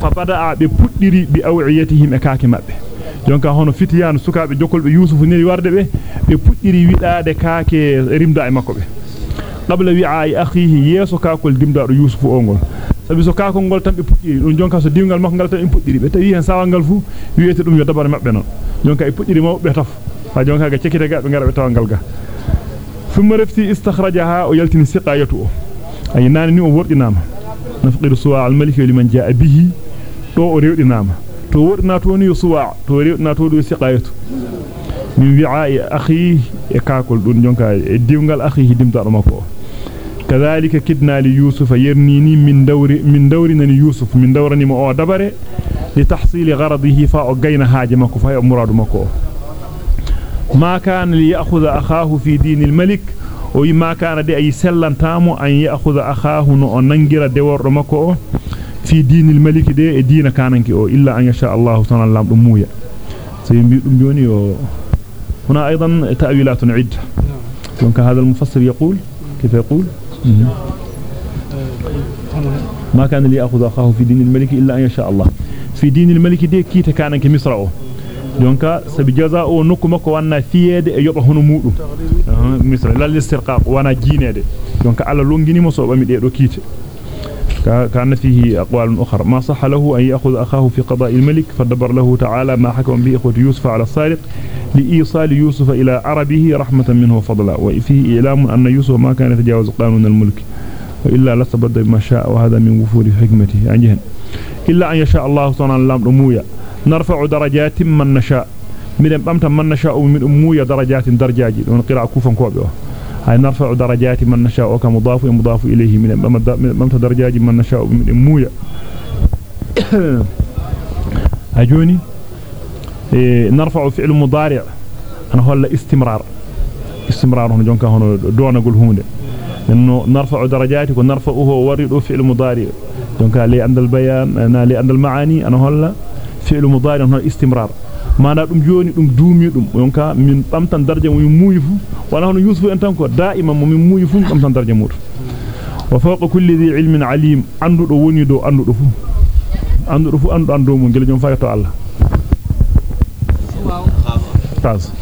Speaker 1: fa bada be puddiri bi awiyatihim e kaake mabbe jonka hono fitiyanu sukabe jokolbe yusufu ne warde be be puddiri widaade kaake rimda e makko be qabla wi'a'i akhihi yeso kaakol dimdaado yusufu o ngol sabi so kaakol ngol tan be puddiri don jonka so diwngal makko ngal tan puddiri be tawi hen sawangal fu wi'ete dum yo dabare mabbe non jonka e puddiri mawbe taf ha jonka ga cekite ga be ngara be tawangal ga ثم رفتي استخرجها ويلتني سقايته أي ناني ني وردناما. نفقد سواع الملك لمن جاء به. تو ريودناما تو وردنا تو ني سواع تو ريودنا تو دو سقايته من وعاء أخيه كاكل دون جونكا. ديونغال أخيه ديمتا مكو كذلك كدنا ليوسف يرنيني من دور من دورنا يوسف من دورني ما دبره لتحصيل غرضه حاجة مكو فا مراد مكو ما كان ليأخذ أخاه في دين الملك وما كان دي أي تامو أن يأخذ أخاه ننجر دور مكو في دين الملك دي دين كاننك أو إلا أن يشاء الله تعالى الله دمويا سيمبي دمبيوني هنا أيضا تأويلات عدة. دونك هذا المفسر يقول؟ كيف يقول؟ ما كان ليأخذ أخاه في دين الملك إلا أن يشاء الله. في دين الملك دي كيت كاننك مصر أو jonka sabi jaza o nokku makko wanna fiyede e yoba hono mudum misra lal istirqaq wana jinede jonka alla longini mo so bami de do kite كان فيه أقوال أخرى ما صح له أن يأخذ أخاه في قضاء الملك فدبر له تعالى ما حكم به إخوة يوسف على السارق لإيصال يوسف إلى أربه رحمة منه وفضلا. وفيه إعلام أن يوسف ما كان يتجاوز قانون الملك. وإلا لاستبد بما شاء وهذا من وفور حكمته. عن إلا أن يشاء الله صنع اللام رمويا نرفع درجات من نشاء. من بمت من نشاء من أموية درجات درجاجي دون قراءة كوفا كوبيو هاي نرفع درجات من نشاء كمضاف ومضاف إليه. من بمت درجات من نشاء من أموية [coughs] أجوني؟ إيه نرفع فعل مضارع. أنا هو استمرار. استمرار هنا جونكا هنا دون أقول هون إنه نرفع درجاتك ونرفعه ورد فعل مضارع. جونكا لي عند البيان أنا لي عند المعاني أنا هلا فعل مضارع هنا استمرار mana dum joni dum duumi dum yonka min bamtan darja mo muuyi fu wala hono yusuf en tan ko daima mo min muuyi fu bamtan darja mudu wa fawqa kulli dhi ilmin alim andudo woni do andudo fu andudo fu andu ando mo gel jom fayato Allah taz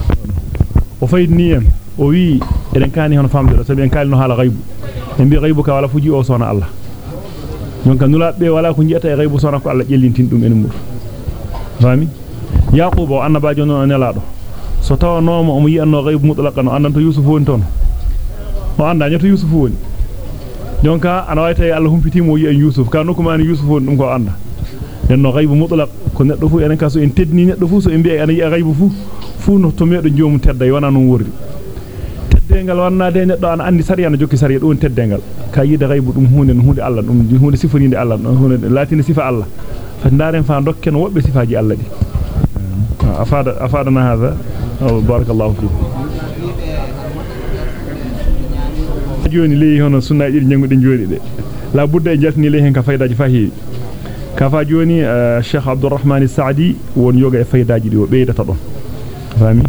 Speaker 1: o faydni en o wi eden kani hono famde sabi en kalino hala ghaibu en bi ghaibu ka wala fuji o sona Allah yonka nulaabe wala ko jiata e ghaibu sona ko Allah jellintin dum en mudu fami yaqub o annabajo non nelado so tawanoma o mo yi'anno ghaib mutlaqan o andanto yusuf woni ton o anda nyato yusuf woni jonka ana wayta e Allah humpitimo o yi'an yusuf ka nokuma an yusuf woni dum ko anda den no mutlaq ko neddo fu enen kaso en teddini neddo fu so en bi'a ana yi'a ghaib fu fu no to medo joomu tedda e wana non wordi teddengal wannade neddo ana andi sariya no jokki sariya don teddengal ka yida ghaib dum hunde hunde Allah dum hunde sifaninde Allah hunde latine sifa Allah fa dokken wobbe sifaji Allah di أفاد أفادنا هذا بارك الله فيك hono sunna jidi nyangude jodi de la budda e jaltini ley hen ka faydaaji fahi ka fa joni Sheikh Abdurrahman Saadi won yoga e faydaaji di o beydata don fami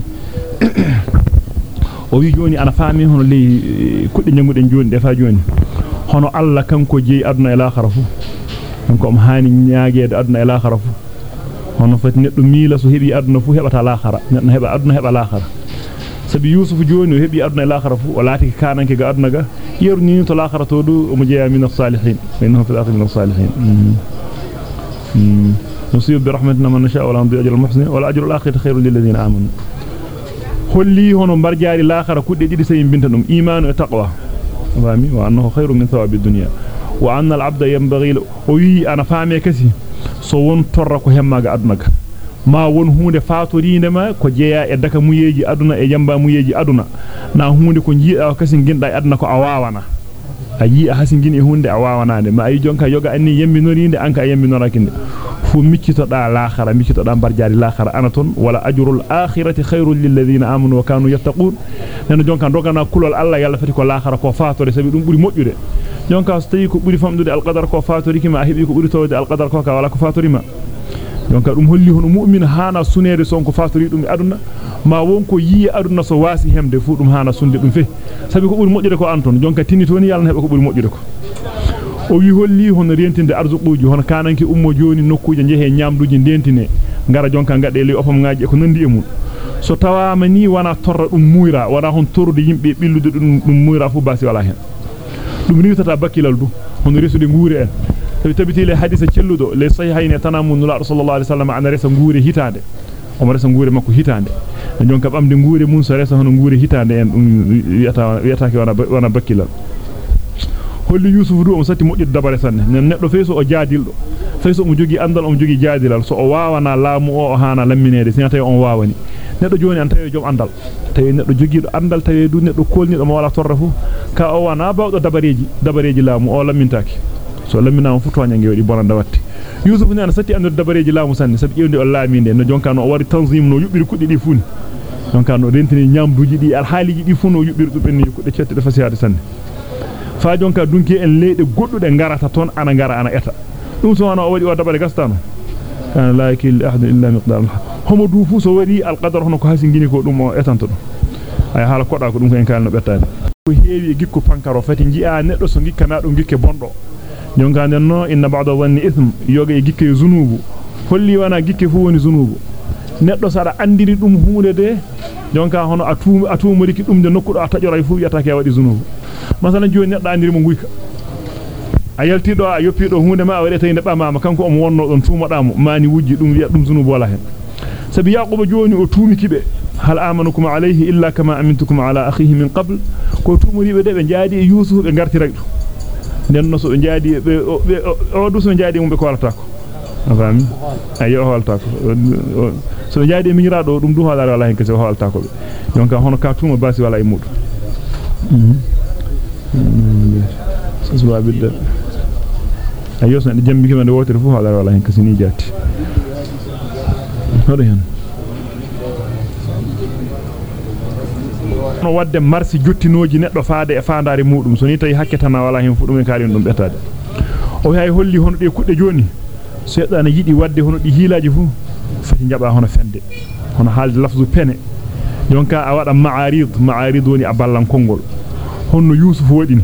Speaker 1: o wi joni ana fami hono ley kudde nyangude joni de fa joni hono alla kanko jeyi aduna e laakhara fu kanko am haani nyaagede aduna e laakhara fu hono fati neddo miila so hebi aduna fu hebata laakhara neddo heba aduna heba laakhara sabi yusuf joni o hebi aduna e laakhara fu o laati kananke ga aduna ga yeru ni to laakhara to du o mo jeya min as-salihin innahu fil akhirati min as-salihin نصيب برحمتنا من نشاء ولا نضيع أجر المحسنين ولا أجر الآخرة خير للذين آمنوا holli hono barjaari laakhara kudde didi sey binta dum imanu e taqwa fami wa annahu khairu min thawabi dunya faame kasi so won torra ko hemmaga adunaga ma won hunde faatorinde ma ko jeya e daka muyeji aduna e jamba muyeji aduna na hunde ko jiida kasi ginda e aduna ko a wawana a yi a hasingini e hunde a wawanade ma ayi jonka yoga anni yembinorinde anka yembinorakinde fu miccitoda laakhara miccitoda barjaari laakhara anaton wala ajrul akhirati khairul lil ladina amanu wa kanu yattaqun neno jonka dogana kulol alla yalla fati ko laakhara ko faatore sabi dum buri mojjude jonka so tawi ko buri famdude alqadar ko faatori kima hebi ko buri tawde alqadar ko ka wala ko faatorima jonka dum holli hono mu'min hana sunede son ko faatori dum aduna ma wonko yi aduna so wasi hemde fu dum hana sunde dum fe sabi ko buri mojjude ko anton jonka tinitoni yalla heba ko buri mojjude ko o wi holli hono rentinde arzuquji hono kananki ummo joni nokkuje jehe nyamduji dentine ngara jonka ngade li opam ngaaji ko nandi e mun so tawama ni wana torra dum muyra wana hon torrude yimbe billude dum dum muyra fu basi wala hen dum riwtata bakilal du hono resude nguure en tabi tabiti le hadisa celludo le sahihayni tanamu nula sallallahu alaihi wasallam ana resa nguure hitande o resa nguure makko hitande jonka bamde nguure mun so resa hono nguure hitande en dum wiyata wiyata ke wana wana bakilal du o satti mojjid dabare sanne nen neddo feeso o jaadildo feeso mo jogi andal o jogi jaadilal so o waawana laamu o hana lamminede sina tay on waawani neddo joni an tawi jom andal tawi neddo jogido andal tawi du neddo kolnido mo wala torra fu ka o wana bawdo dabareji dabareji laamu o lammintaaki so lamminama fu tonya ngewdi bonanda watti yusuf ne an satti andur dabareji laamu sanne sabi ƴewndi o laaminde no jonka no o wari tanzim no yubbiri kuddi di funi jonka no rentini nyamduji di al haaliji di fu no yubbiri dum benni kudde cette fasiyade sanne fa jonka dunki en leede goddude ngarata ton ana ngara ana eta dum so wana o wadi o dabare gastano kana la yakil ahad illa miqdar homo du fu so wadi al qadar hono ko hasingini ko dum o etanto dum ay hala koda ko dum ko en kalno bettani ko heewi gikku pankaro fati ji'a neddo so gikkana dum gikke bondo jonka den no inna ba'da dhanni ithm yoga e gikke zunubu holli wana gikke fu woni zunubu neddo sada andiri dum huunde de jonka hono atu atumuriki dum de nokkudo atajora fu yata ke wadi zunubu masalan joni neddo andiri mo guyka a yaltido a yoppido hunde ma wadi tayinde bamama kanko o mo wonno don tuumodamo mani wujji dum wi'a dum zunubu wala hen sabi yaquba joni o tuumi kibe hal amanukum alayhi illa kama amintukum ala akhihi min qabl ko tuumuribe de be jaadi e yusuf be garti ragdo den no so be jaadi be o du so jaadi mum be ko walata ko afami ayo holta ko so jaadi miñiraado dum du hoolare wala hen kese holta ko donc hono ka tuuma basi wala e mudu ayo so jambi kima de wotere fu hoolare wala hen kese ni jatti hodo hen no wadde marsi jottinoji neddo faade e faandare mudum so ni tawi hakketana wala hen fu dum en kaalin dum betade o hay holli hono de kudde joni hono di hilaji fu fati jaba hono fende hono haalde lafzu pene jonka a wada ma'arid ma'arid woni a ballan kongol honno yusuf wadini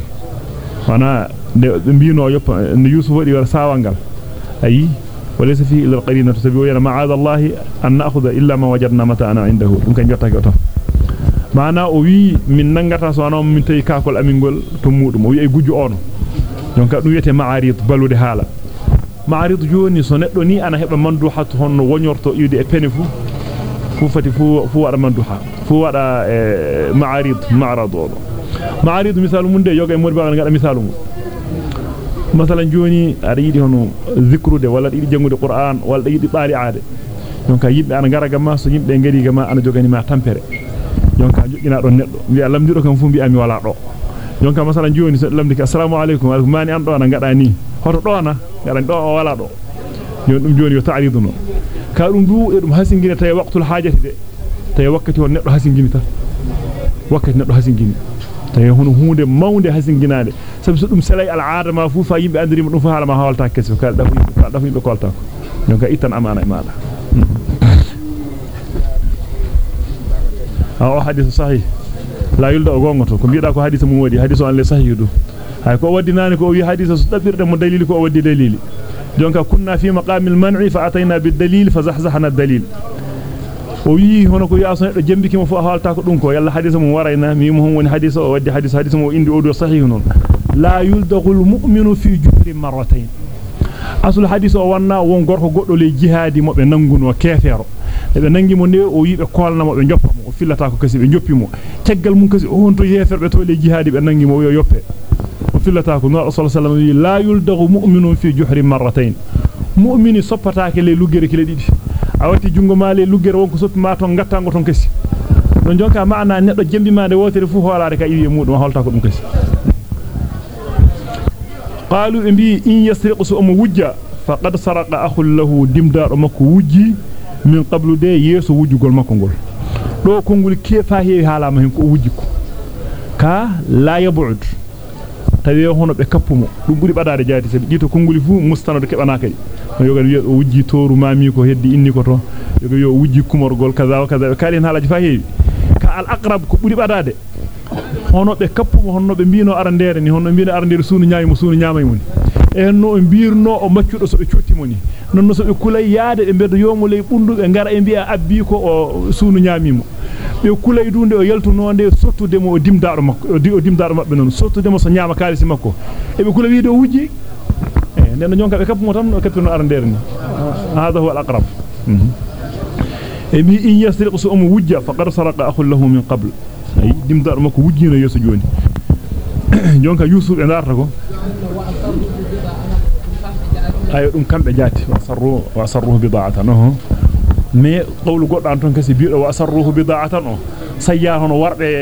Speaker 1: wana de mbino yoppa no yusuf wadi wala sawangal ayi وليس فيه إلا القرينة تسبيوين معاذ الله أن نأخذ إلا ما وجدنا متاعنا عنده ممكن جرتك أتف معنا أوي من نغتا سوانا من تي كاكل أمينغول تمودم أوي أي جوجو أونو donc dum yete ma'arid balude haala ma'arid joni so neddo ni ana heba manduha honno wonyorto iwde e pene fu fu fati fu fu wada manduha fu wada e ma'arid ma'rad odo ma'arid misalu munde yoga e morbi ngada misalu mu masalan joni ada yidi hono zikrude wala yidi jangude qur'an wala yidi baali aade donc yimbe ana garaga ma so yimbe ngari ga ma ana jogani ma tampere donc jogina don neddo wi lamdido kam fu bi ami wala do donc masalan joni so lamdiki assalamu alaykum alaykum mani an do na ngada ni hoto do na ngada do o wala do joni dum joni yo ta'riduno ka dum du e dum hasingina tay waqtul hajati de tay wakkati on neddo hasingini ta wakkati neddo hasingini tay hono hunde mawnde hasinginade sabi so dum selay al aada ma fu fa yimbe andiri dum fa hala ma hawalta kesse kala dafu kala dafu be kolta ko donc itan amana e mala aw hadith sahih la yulda gongoto ko biida ko hadith mum wadi hadith an le sahih du hadisa so dabirde mo dalili ko waddi dalili jonka kunna fi maqamil man'i fa atayna bid dalil fa zahzahna ad dalil o wi hono ko yaaso neddo jembiki mo fu hawalta ko dum ko yalla hadisa mum warayna mi mo hon woni hadisa o waddi hadisa hadisa mo indi o do sahih non la yuldaghul mu'minu fi juhri marratayn asul hadisa o wanna won gorko goddo le jihadi mo be be nangi mo ne o yibe kolna mo be joppa mo o fillata ko kasi be joppi mo ceggal mun kasi o hon to yeferbe to le jihadi be nangi mo yo yoppe o fillata ko no sallallahu alaihi wasallam la yuldaghu mu'minun fi juhri marratayn mu'mini soppataake le lugere kile didi a watti jungo ma le lugere wonko soppi ma ton gattango ton kasi don jonka maana neddo jembi ma de wotere fu hoolaare ka iwi mudum holta ko dum kasi qalu bi in yasriqu su um wujja faqad saraqa akhul lahu dimdaado makko wujji min qablu de yeso wujjugol makko gol do kongul kefa heewi halama hen ko wujji ko ka la yab'ud tawi hono be kappumo dum buri badade jaati sabi dito konguli fu mustanado kebana kadi yoga wi'a o wujji toru mami ko heddi inni ko to yoga yo wujji kumorgol kaza wa kaza kali halaji fa heewi ka al aqrab ko buri badade hono be kappumo hono be mbino arandere ni hono mbino arandere sunu nyaami mo sunu nyaamay mun en no mbirno o maccudo so be cottimo ni non no so be kulay yaade be beddo yomo ley bundu be ngara e bi'a abbi ko o sunu nyaamimo be kulay dunde o yaltunonde sottude mo o dimdaado makko o dimdaado mabbe non sottude mo so nyaama kalisi makko e be kula wiide o wujji e nen nyonka be kappumo tan o kappino arandere ni hada huwa al aqrab e bi in yasriqu su um wujja faqad saraqa akhul lahu min qabl ay dimdaado makko wujjino yeso joni jonka yusuf e darta ko ayo dum kambe jaati wa sarru wa sarruhu bida'atan no ما يجب أن مي قول غودان تون كسي بيدو واسروه بضاعتن يكون هناك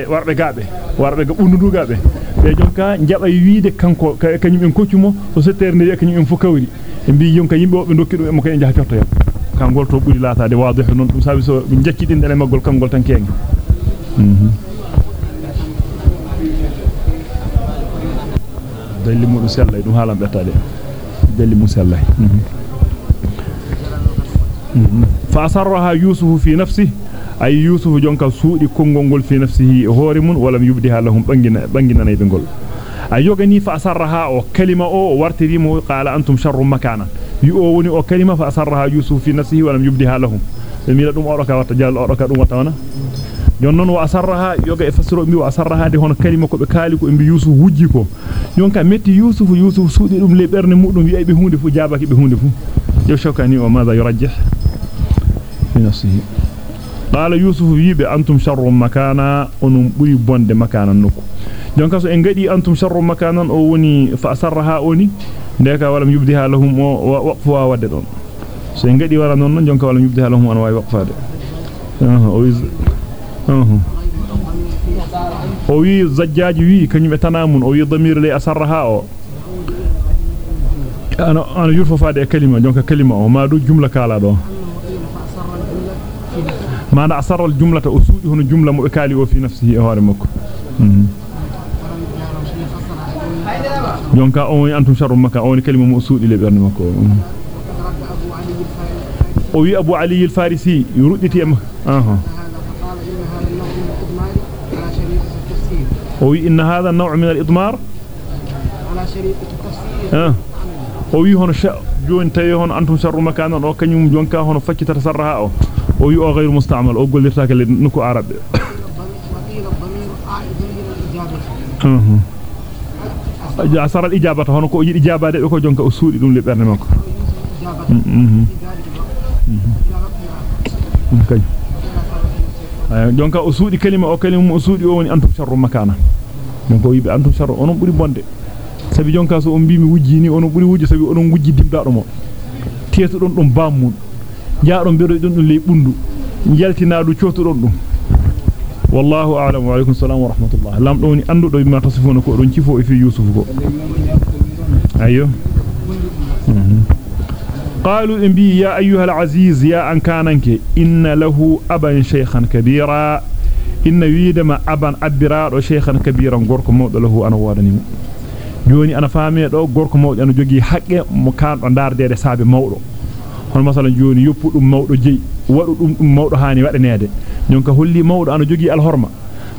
Speaker 1: وربي غابي وربي غوندو غابي بي جونكا نجاب ييده كانكو كانيم بن كوتيمو أو سيتير ني كانيم ام يكون هناك يونكا ييمبو بي نوكي دو امكو نجا جوتو ياب كان غولتو بودي لاتا دي واضح نون دو سابي يكون هناك نجيتي دين دالي ماغول كان غول تانكينغ دليل موسى الله دو حالام بتالي دليل موسى الله فأصرها يوسف في نفسه أي يوسف جونك سوء كونغول في نفسه هورمون ولم يبدها لهم بنجنا نيبنغول أي يوغني فأصرها أو كلمة أو وارتريمه قال أنتم شر مكانا. يؤوني أو كلمة فأصرها يوسف في نفسه ولم يبدها لهم. الميلادوم أوركا وارتجال أوركا وارتوانا yonnon wa asarraha yoga fasro mi wa asarraha de hono kalima ko be kali ko mbi يوسف wujji ko yonka metti يوسف يوسف suudi dum le berne mudum wi aybe hunde fu jabaake be hunde fu yo shokani o maza yurajjah onum buri bonde makana nokku jonka so en gadi antum sharrum makanan o woni fa asarraha oni ndeka walam yubdiha lahum wa waqfu wa wadde don so en gadi wala non non jonka walam yubdiha lahum an way waqfade o wi zajjaji wi kanyum e tanamun o wi damir li asarraha o ana ana yurfo faade e kalima jonka kalima o ma do jumla kala do ما أسر الجملة أسود هنا جملة مؤكالي وفي نفسه أهارمك يونك أوني أنتم شر مكا أوني كلمة مؤسود إلي بأرنمك أوي أبو علي الفارسي يرد تيام آه. أوي إن هذا النوع من الإضمار. على شريط التفسير أوي هنا شاء جو انتي هنا أنتم شر مكانا وكان يوم جونكا هنا فكي ترسرها أوه ويو غير مستعمل أو قلت لك اللي نكو عرب ضمير ضمير عائد إلى الاجابه صار الإجابة هون كو يدي إجابة دي كو جونكا سودي دوم لي برنا مكو جونكا سودي كلمة أو كلمة سودي أو انت شر مكانا. نكو يبي انت شر اون بوري بوند سبي جونكا سو امبي مي وجيني اون بوري وجي سبي اون وجي دمدا دومو تيتو دون دون بامون. Jaadon bedo dum ley bundu jaltinaadu ciotudon dum wallahu a'lam wa alaykum assalam wa rahmatullah lam doni andudo bima tasifuna ko don cifo e fi yusuf ko ayo قالوا انبي يا أيها العزيز يا أنكاننك إن له أبا شيخا كبيرا إن ويدما أبا أبرا شيخا كبيرا غورك موض له أنا وادني joni ana faame do gorko mawdo ana jogi haqqe mo kaando dardeede saabe mawdo hon masalan joni yoppu dum mawdo jeyi wadu dum dum mawdo haani wadanede jonka holli mawdo ana jogi alhorma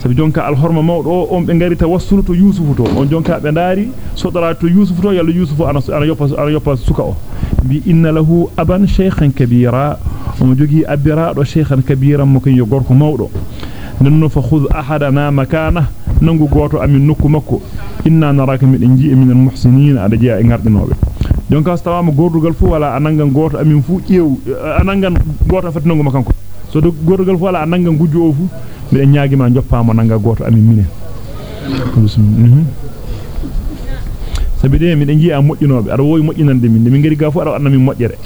Speaker 1: sabi jonka al horma mawdo on be ngari ta wasulu to yusuf to on jonka be ndari sodara to yusuf to yalla yusuf ana ana yoppa ana yoppa suka o bi inna lahu aban shaykhan kabira o jogi abira do shaykhan kabiran mo ken yo gorko mawdo nanno fa khudh ahadana makana nangu goto amin nokku makko inna naraka min ji'i min al muhsinin ada ji'a e ngardinobe jonka stawama gordugal fu wala anangan goto amin fu ƴeew anangan goto fati nangu makanko so do gordugal fu wala anangan gujjo o fu mi nyaagi ma joppama nanga goto amin minen sabi de mi ji'a moƴƴinobe ada woyi moƴƴinande min mi ngari ga fu ada annami moƴƴere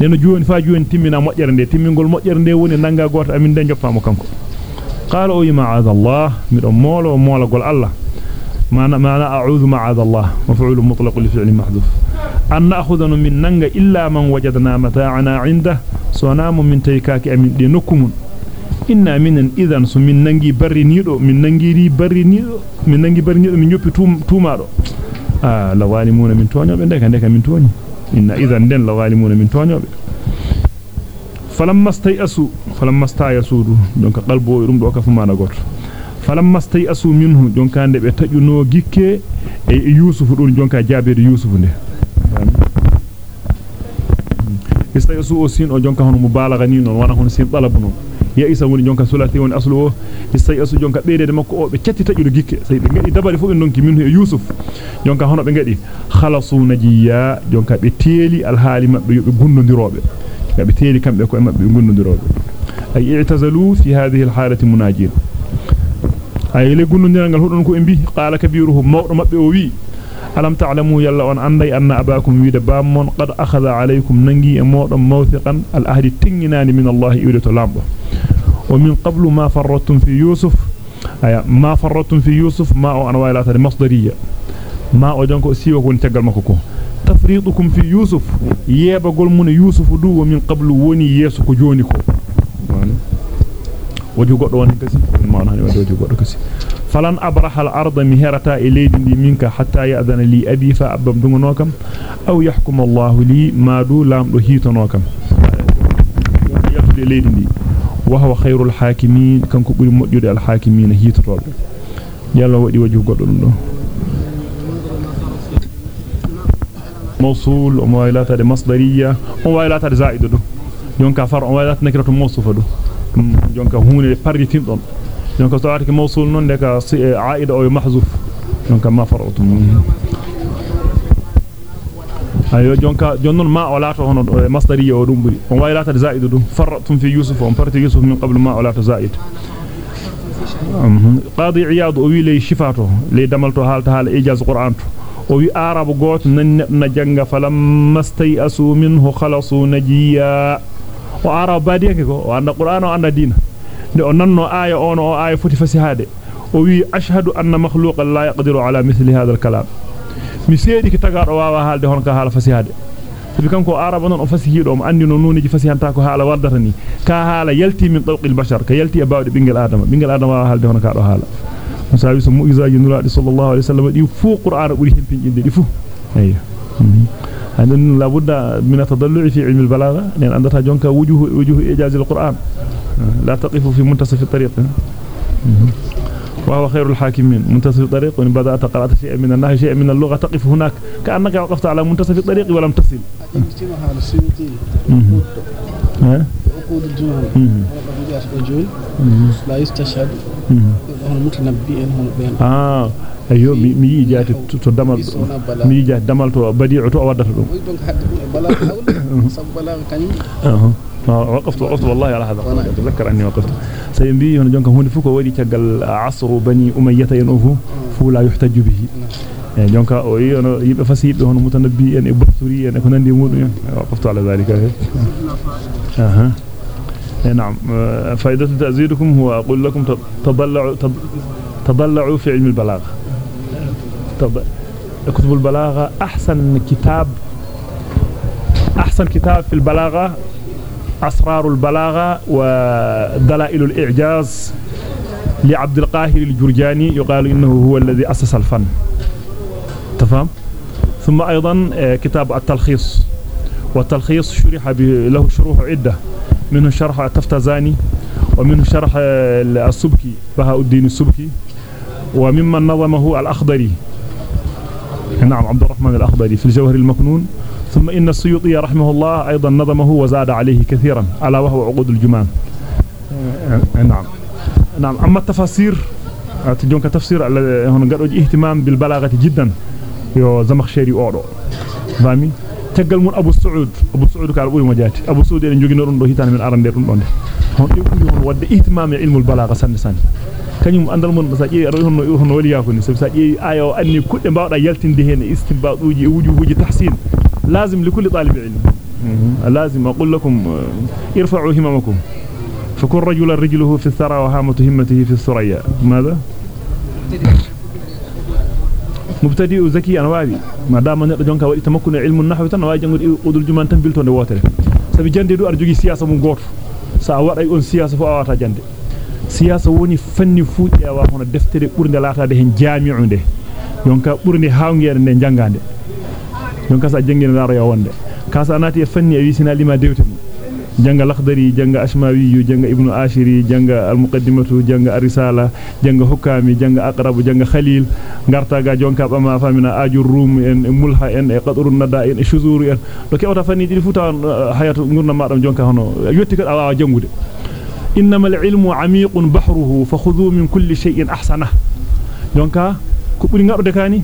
Speaker 1: neno joni fa joni timmina moƴƴere de timmingol moƴƴere de woni nanga goto amin de joppama kanko qala o ma'adha allah mi do molo mola gol allah معنى معنى أعوذ معاذ الله مفعول مطلق محذوف أن نأخذ من ننغ إلا من وجدنا متاعنا عنده. سونام من تيكاك أمين دينكم إنا من إذن سمين ننغي بري نيدو من ننغي بري نيدو من ننغي بري نيدو من يوبي تومارو. آه لوالمون من تونيو بندك عندك من توني إنا إذن دين لوالمون من تونيو فلما استيأسوا فلما استيأسوا دونك قلبه يرم دوكا فمانا غوت. falamma stay asu minhu jonka nde be tajuno gikke e yusuf don jonka jaabede yusuf nde istay asu o sin o jonka hono mubalagha ni non wana hono sin talabu non ya isa woni jonka sulati woni aslu o istay asu jonka beedede makko o be cetti tajuno gikke sey be ngadi dabari fu be donki minhu e yusuf jonka hono be ngadi khalasu najiya jonka be teeli alhaali mabbe yobe gundondirobe be teeli kambe ko mabbe gundondirobe ay i'tazalu fi hadhihi alhalati munajin ay le gunundiral ngal hodon ko e bi qala kabiruhum mawdo mabbe o wi alam ta'lamu yalla on anday anna abakum wiida bammon qad akhadha alaykum nangi e modon mawthiqan al ahdi tinginani min allah iwdato lambo wa min qablu ma farratum fi yusuf aya ma farratum fi yusuf ma o an waylata masdariya ma o jonko siwo ko tegal makko ko tafridukum fi yusuf yebagol mun yusuf du wa min qablu woni yeso ko joni ko wodi goddo woni kasi ma non wodi goddo kasi falan abraha al arda mihrata ilaydi di minka hatta ya'dana li abi fa abam dungono kam aw yahkum allah li ma du lamdo hitono kam yafde ilaydi di wa huwa khairul hakimin kanko buri modjude al hakimin hitotobe yalla wadi waju goddo dum do موصول ومويلات مصدريه ومويلات زائده دو يونكا فرع ومويلات نكره موصوفه دو jonka huune parritin don jonka to arti mawsul non de ka aida o mahzuf jonka ma farautum ayo jonka jonnon ma walato hono masdariya o dum buri on waylata zaidu dum farratum fi yusuf on parti yusuf min qabl ma walato zaid qadi iyad o wi lay shifato lay damalto halta hal ijaz qur'an o wi arabu got nan na janga falam mastay asu minhu khalasu najiya o ara badiyake ko o anda qur'an o anda dina de o nanno aya on o aya foti fasihade o wi ashhadu anna makhluqan la yaqdiru ala mithli hadha al-kalam mi seedi ki tagado wawa halde hon ka hala fasihade sabi kanko araba non o fasihido mo andi no noniji fasihanta ko hala wardata ni ka hala yalti min tawqil bashar ka yalti e bawde bingel adama bingel adama wawa halde hon ka do hala musawi so mu'izaji nulaadi sallallahu alaihi wasallam di fu qur'an buri hempinjinde di fu ayyo هذا لابد من التضلع في علم البلاغة لأن عندها جونك وجوه وجوه إيجاز القرآن. لا تقف في منتصف الطريق. وهو خير الحاكمين. منتصف الطريق وإن بدأت قرأت شيئا من النهي شيئا من اللغة تقف هناك. كأنك وقفت على منتصف الطريق ولم تصل.
Speaker 2: عقود الجنون لا يستشهد. هون بين
Speaker 1: آه. Ayo mi mi yijaati to damal mi yijaati damal to badi'u to waddata dum وقفت وقفت والله على هذا اتذكر اني وقفت سيمبي هنا جونك هوني فوكو ودي تيغال عصر بني اميه ينوفو فو لا يحتج به جونك أو يبه فسيب هون متنبي ان بثري ان كون عندي مودو وقفت على ذلك أها نعم فائده تزيدكم هو أقول لكم تضلعوا تضلعوا في علم البلاغه كتب البلاغة. أحسن كتاب أحسن كتاب في البلاغة أسرار البلاغة ودلائل الإعجاز لعبد القاهر الجرجاني. يقال إنه هو الذي أسس الفن. تفهم؟ ثم أيضا كتاب التلخيص. والتلخيص شرح له شروح عدة. منه شرح التفتزاني ومن شرح السبكي بهاء الدين السبكي. وممن نظمه الأخضري. نعم عبد الرحمن الأخضري في الجوهر المكنون. ثم إن السيوطي رحمه الله أيضا نظمه وزاد عليه كثيرا ألا وهو عقود الجمان نعم. نعم أما التفاسير تجونك تفسير هنا قد اهتمام بالبلاغة جدا. يو زمخشري أورو. فامي تقل من أبو السعود. أبو السعود قال أبو مجاتي أبو السعود اللي نجوغي نورن دو هيتان من أران دير هون يقول هون ود اهتمام علم البلاغة سن سن kanyum andal mon sa jeeyi aro honno honno wali yakuni sabi sa jeeyi ayo anni kudde bawda yaltinde hen istinbaduji e wujuhuji tahsin lazim li kulli talib ilm lazim aqul lakum irfa'u himamakum فكن رجلا رجله في الثرى وهامة همته في الثريا ماذا مبتدئ ذكي أنا واوي ما دام ندو جونكا ودي تمكن علم النحو waawi jangude udul juman tan biltonde wotere sabi jande du ar jogi siyasa mum goto sa waday on siyasa fu awata jande siyasa woni fanni fu jeewa hono deftere burde laataade hen jami'u de jonka burde hawngeede de jangande jonka sa jangina daro yo wonde kasa anati e fanni e wisina lima dewte mum janga lakhdari janga ashmawi janga ibnu ashiri janga almuqaddimatu janga arisala janga hukami janga aqrab janga khalil ngarta ga jonka bama famina ajur rum en mulha en e qadrun nada en e shuzuru en do kewta fanni didi futa hayatu ngurna madam jonka hono yotti ka awa jangude إنما العلم عميق بحره فخذوا من كل شيء أحسنه دونك كبري غادو دكاني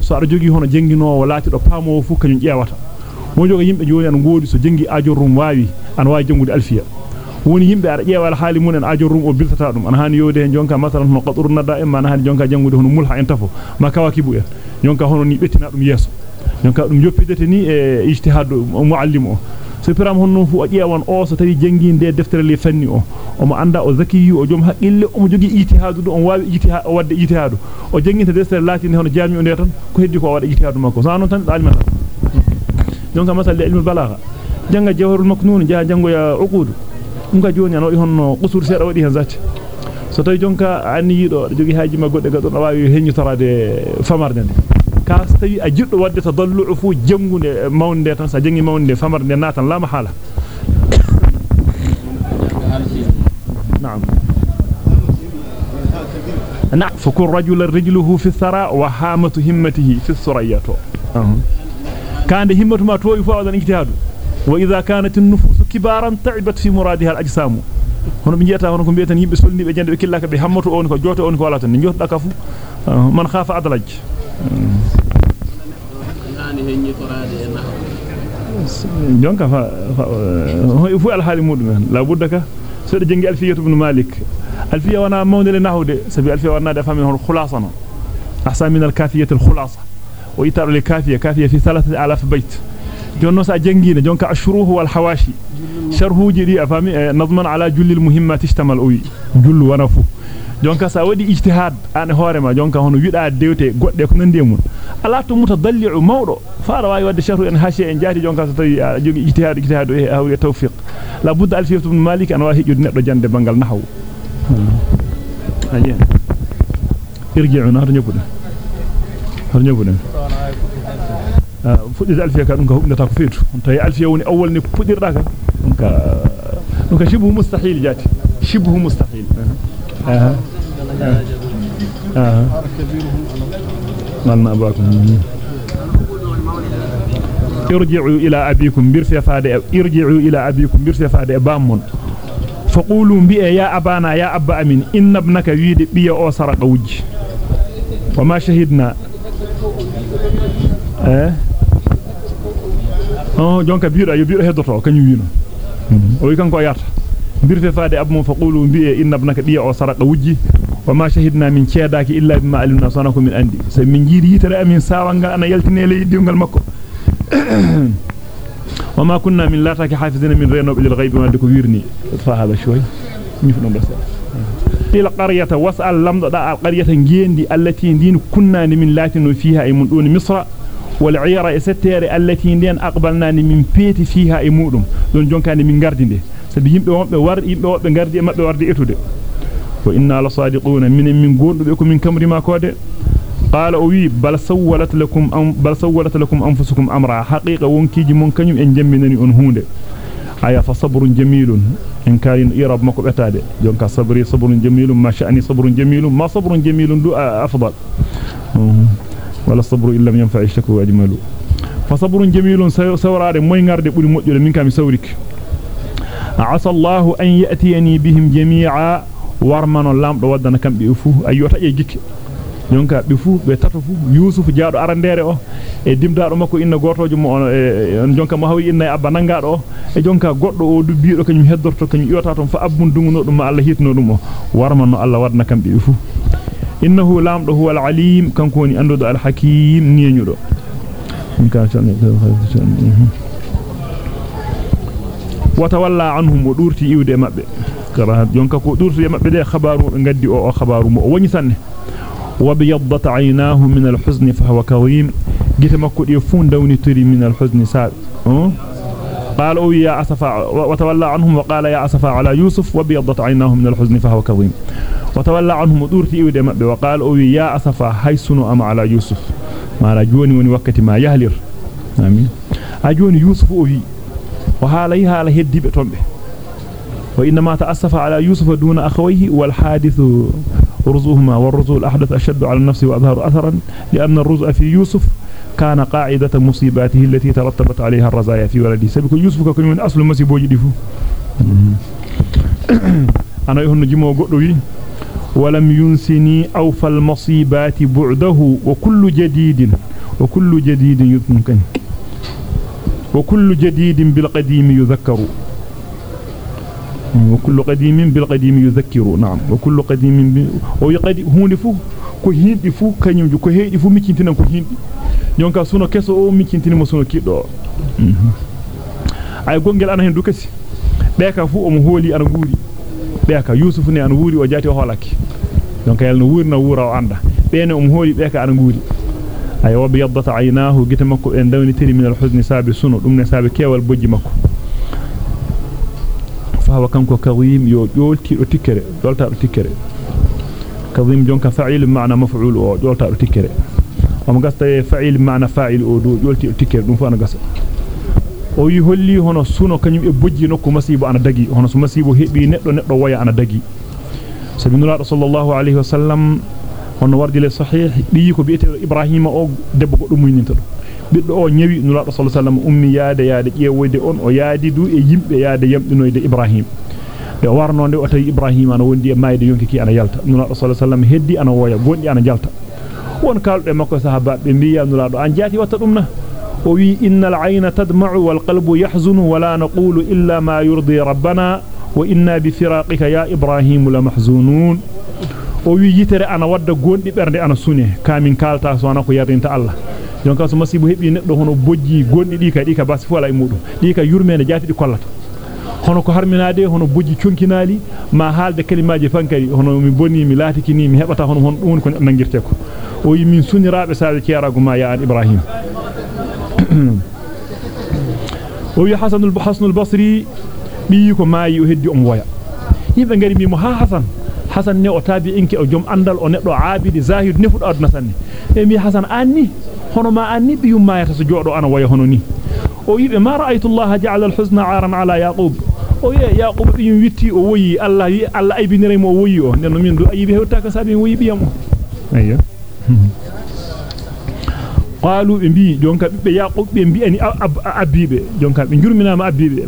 Speaker 1: so ara jogi hono jengino laati do paamowo fu kanyum ƴewata mo joga yimbe joni an goodi so jengi ajo rum waawi an waawi jangude alfiya woni yimbe ara ƴeewal haali mun en ajo rum o biltata dum an hani yode hen jonka masalan hono qadur nada en man hani jonka jangude hono mulha en tafo ma kawakibu en jonka hono ni bettina dum yeso jonka dum joppidete ni e ijtihad muallim o so piram honno fu o ƴeewan o so tawi jangi de deftere le fanni o omo anda o zakiyu o jom haqqille omo jogi ijtihadu do on waawi ijtihad o wadde ijtihadu o janginta deftere latini hono jami'u de tan ko heddi ko wada ijtihadu makko sa non tan dalima donc masal ilmul balagha janga jawharul maknun jaa jango ya uqud ka joni an wadi honno qusur seeda wadi hen zati so tawi jonka anni yido jogi haaji ma godde gadon waawi heññutorade famarde ka tawi a jiddo wadde tadallu fu jangunde mawnde tan sa jangi mawnde famarde natan la mahala نعم نعم فكن رجل رجله في الثراء وهامة همته في كان همته ما توي فاو ذن اجتهاد وإذا كانت النفوس كبارا تعبت في مرادها الأجسام. هنا بنجيتا هنا كم بيتن يبي سولني بجند بكلاك بي همته اونكو جوتو اونكو ولا تن نيوت داكفو من خاف عدلج جونكا فا هو يفو الحال مود من لا بدك سيد جنجي ألفية ابن مالك. ألفية وأنا مودل نحو دي. سبي ألفية وأنا دفهم من الخلاصه أحسن من الكافية الخلاصة. Kafiya fi 3000 bayt jonno sa jangina jonka ashruhu wal hawashi sharhuji di afami nadman ala julli almuhimmat ishtamal uwi jullu wana fu jonka sa wadi ijtihad an hoorema jonka hono wida dewte godde ko nande mun ala to mutadalli'u mawdo faara wawi wadde sharhu en hashi en jaati jonka so tawi jogi ijtihad ijtihad e hawri tawfiq la budda alfiyatu ibn malik an wa hijjude neddo jande bangal nahwu ajen irji'u na nyobude abikum birfi faade irji'u ila abikum birfi faade bammun faqulu bi ya abana ya abba amin inna ibnaka wiide biya o sarqa wujji wama shahidna eh oh jonka biiro yo biiro heddoto kanyum wiino o wi kanko yarta birfe faade abmum faqulu bi inna ibnaka biya o sarqa wujji wama shahidna min ceedaaki illa bima alimna sanako min andi so min jiidi yitere amin sawanga ana yaltinele yiddiwngal makko وما كنا من لا تاكي حافظين من رينوب للغيب ما ديكو ويرني فهذا شوي نفنو بس إلى قرية واسأل لم دا القرية جيندي التي دين كنا من لاتن فيها أي من دون مصر والعيرة ستير التي دين أقبلنا من بيت فيها أي مودم دون جون كان من غاردي دي سبي يمبه ومبه ورد يمبه ومبه غاردي مبه ورد إتو وإنا لصادقون. من من قول بكم من كمر ما كود قال أوي بل سولت لكم أم بل سولت لكم أنفسكم أمرا. حقيقة ونكيج من كنيم إن جمنني أن هوند أيا فصبر جميل. إنكار إيراب مكو بتاده جونك صبري صبر جميل. ما شأني صبر جميل. ما صبر جميل دو أفضل. ولا الصبر إلا من ينفع الشكو أجمل فصبر جميل سورار موي غارde buri mojjude min kam sawriki asa Allah an yatiyani bihim jami'a warmano lamdo waddana kambe fu ayota e gikke jonka be fu be tato fu yusuf jaado arandere o e dimdaado makko inna gotojo mo on jonka mo hawi inna abba nangaado e jonka goddo o du biido kanyum heddorto kanyum iwata ton fa abbun dunguno dum Allah hitno dum o warmano Allah wadna kambe fu إنه لامد هو العليم كان كوني أندود الحكيم نينيرو. وتولى عنهم ودورتي إيو دي مأبي كراها يونكاكو دورتي مأبي دي خبارو انقدي أو خبارو مو. ونسان وبيضت عيناه من الحزن فهو كظيم. جيت مكو يفون دوني تري من الحزن ساد. أه؟ قال أو يا أسفا وتولى عنهم وقال يا أسفا على يوسف وبيضت عيناه من الحزن فهو كظيم. وتولى عنهم دورتي مبه وقال أو يا أسفا حيسن أم على يوسف؟ ما لا جوني وني وقت ما يهلر. آمين. أجوني يوسف أو وحالي حال هديبه تومبه وإنما تأسف على يوسف دون أخويه والحادث رزوهما والرزو الأحدث أشد على النفس وأظهر أثرا لأن الرزء في يوسف كان قاعدة مصيباته التي ترتبت عليها الرزايا في ولده. سبك يوسف كان من أصل مصيبوجي دفو. أنا يهن جمو قدوي ولم ينسني أوفى المصيبات بعده وكل جديد وكل جديد يذكر وكل جديد بالقديم يذكر وكل قديم بالقديم يذكر. نعم. وكل قديم ب... أو يقدي هوند فو fu kanyum ko heedi fu micintina ko hindi jonka suno keso o micintini mo suno kiddo ay gongel ana hen du kasi be ka fu o mo holi ana guuri be ka yusuf ne ana wuuri o jati o holaki jonka yalno wuurna wuura o anda be ne o mo holi be ka ana guuri ay wa biyaddata aynahu gita makko en dawni tiri min al-huzn sabi suno dum ne sabi kewal bojji makko فهو كانكو كظيم يو جولتي دو تيكري جولتا دو تيكري كظيم جونكا فاعل بمعنى مفعول أو جولتا دو تيكري ام غاستا فاعل بمعنى فاعل أو دو جولتي دو تيكري دum fana gasa o yi holli hono suno kanyum e bojji nokku masibo ana dagi hono so masibo hebi neddo neddo waya ana dagi sabinullah sallallahu alaihi wasallam hono wardi le sahih bi ko biete ibrahima o debbo goddo muyninta do biddo o nyawi nulaado sallallahu alaihi wasallam ummi yaade yaade ƴeewoyde on o yaadi du e yimbe yaade yamdinoyde ibrahim de warnonde o tawi ibrahim ana wondi e mayde yonki ki ana yalta nulaado sallallahu alaihi wasallam heddi ana woya gondi ana jalta won kalbe makko sahaba be mbiya nulaado an jaati watta dum na o wi innal ayna tadma'u wal qalbu yahzunu wala naqulu illa ma yurdi rabbana wa inna bi firaqika ya ibrahim la mahzunun o wi yitere ana wadda gondi bernde ana sune kamin kalta so ana ko yardinta allah jonka so masibo hebi neddo hono bojji gondi di ka di ka basi fu ala e mudum di ka yurmene jaati di kollata hono ko harminaade hono bojji chonkinali ma haalde kalimaaji fankari hono mi bonni mi laatikini mi hebata hono hon dum ko nangirte ko وي من سن رابع سادك يا رجل ما يا إبراهيم. [clears throat] وي حسن البحسن البصري بيكم ما يهدي أم ويا. يبقى قال بي مها حسن. حسن ني اوتابي انكي أو جوم اندال أو نيدو عابد زاهد نفود ادنا سن اي مي حسن آني هونو ما آني بيوم ما يتس جودو أنا ويا هونو ني أو يبي ما رأيت الله جعل الحزن عارا على يعقوب. أو يي يعقوب بيوم ويتي أو ويي الله يي الله ايبي نري مو ويي أو. نينو مين دو ايبي هوتا كسابي ويي بيامو أيوه. Qalu be bi jonka bibbe yaqub be bi ani abibe jonka be jurminama abibe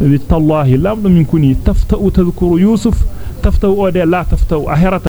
Speaker 1: bi tallahi lam min kuni taftau tadhkuru yusuf taftau o de la taftau ahirata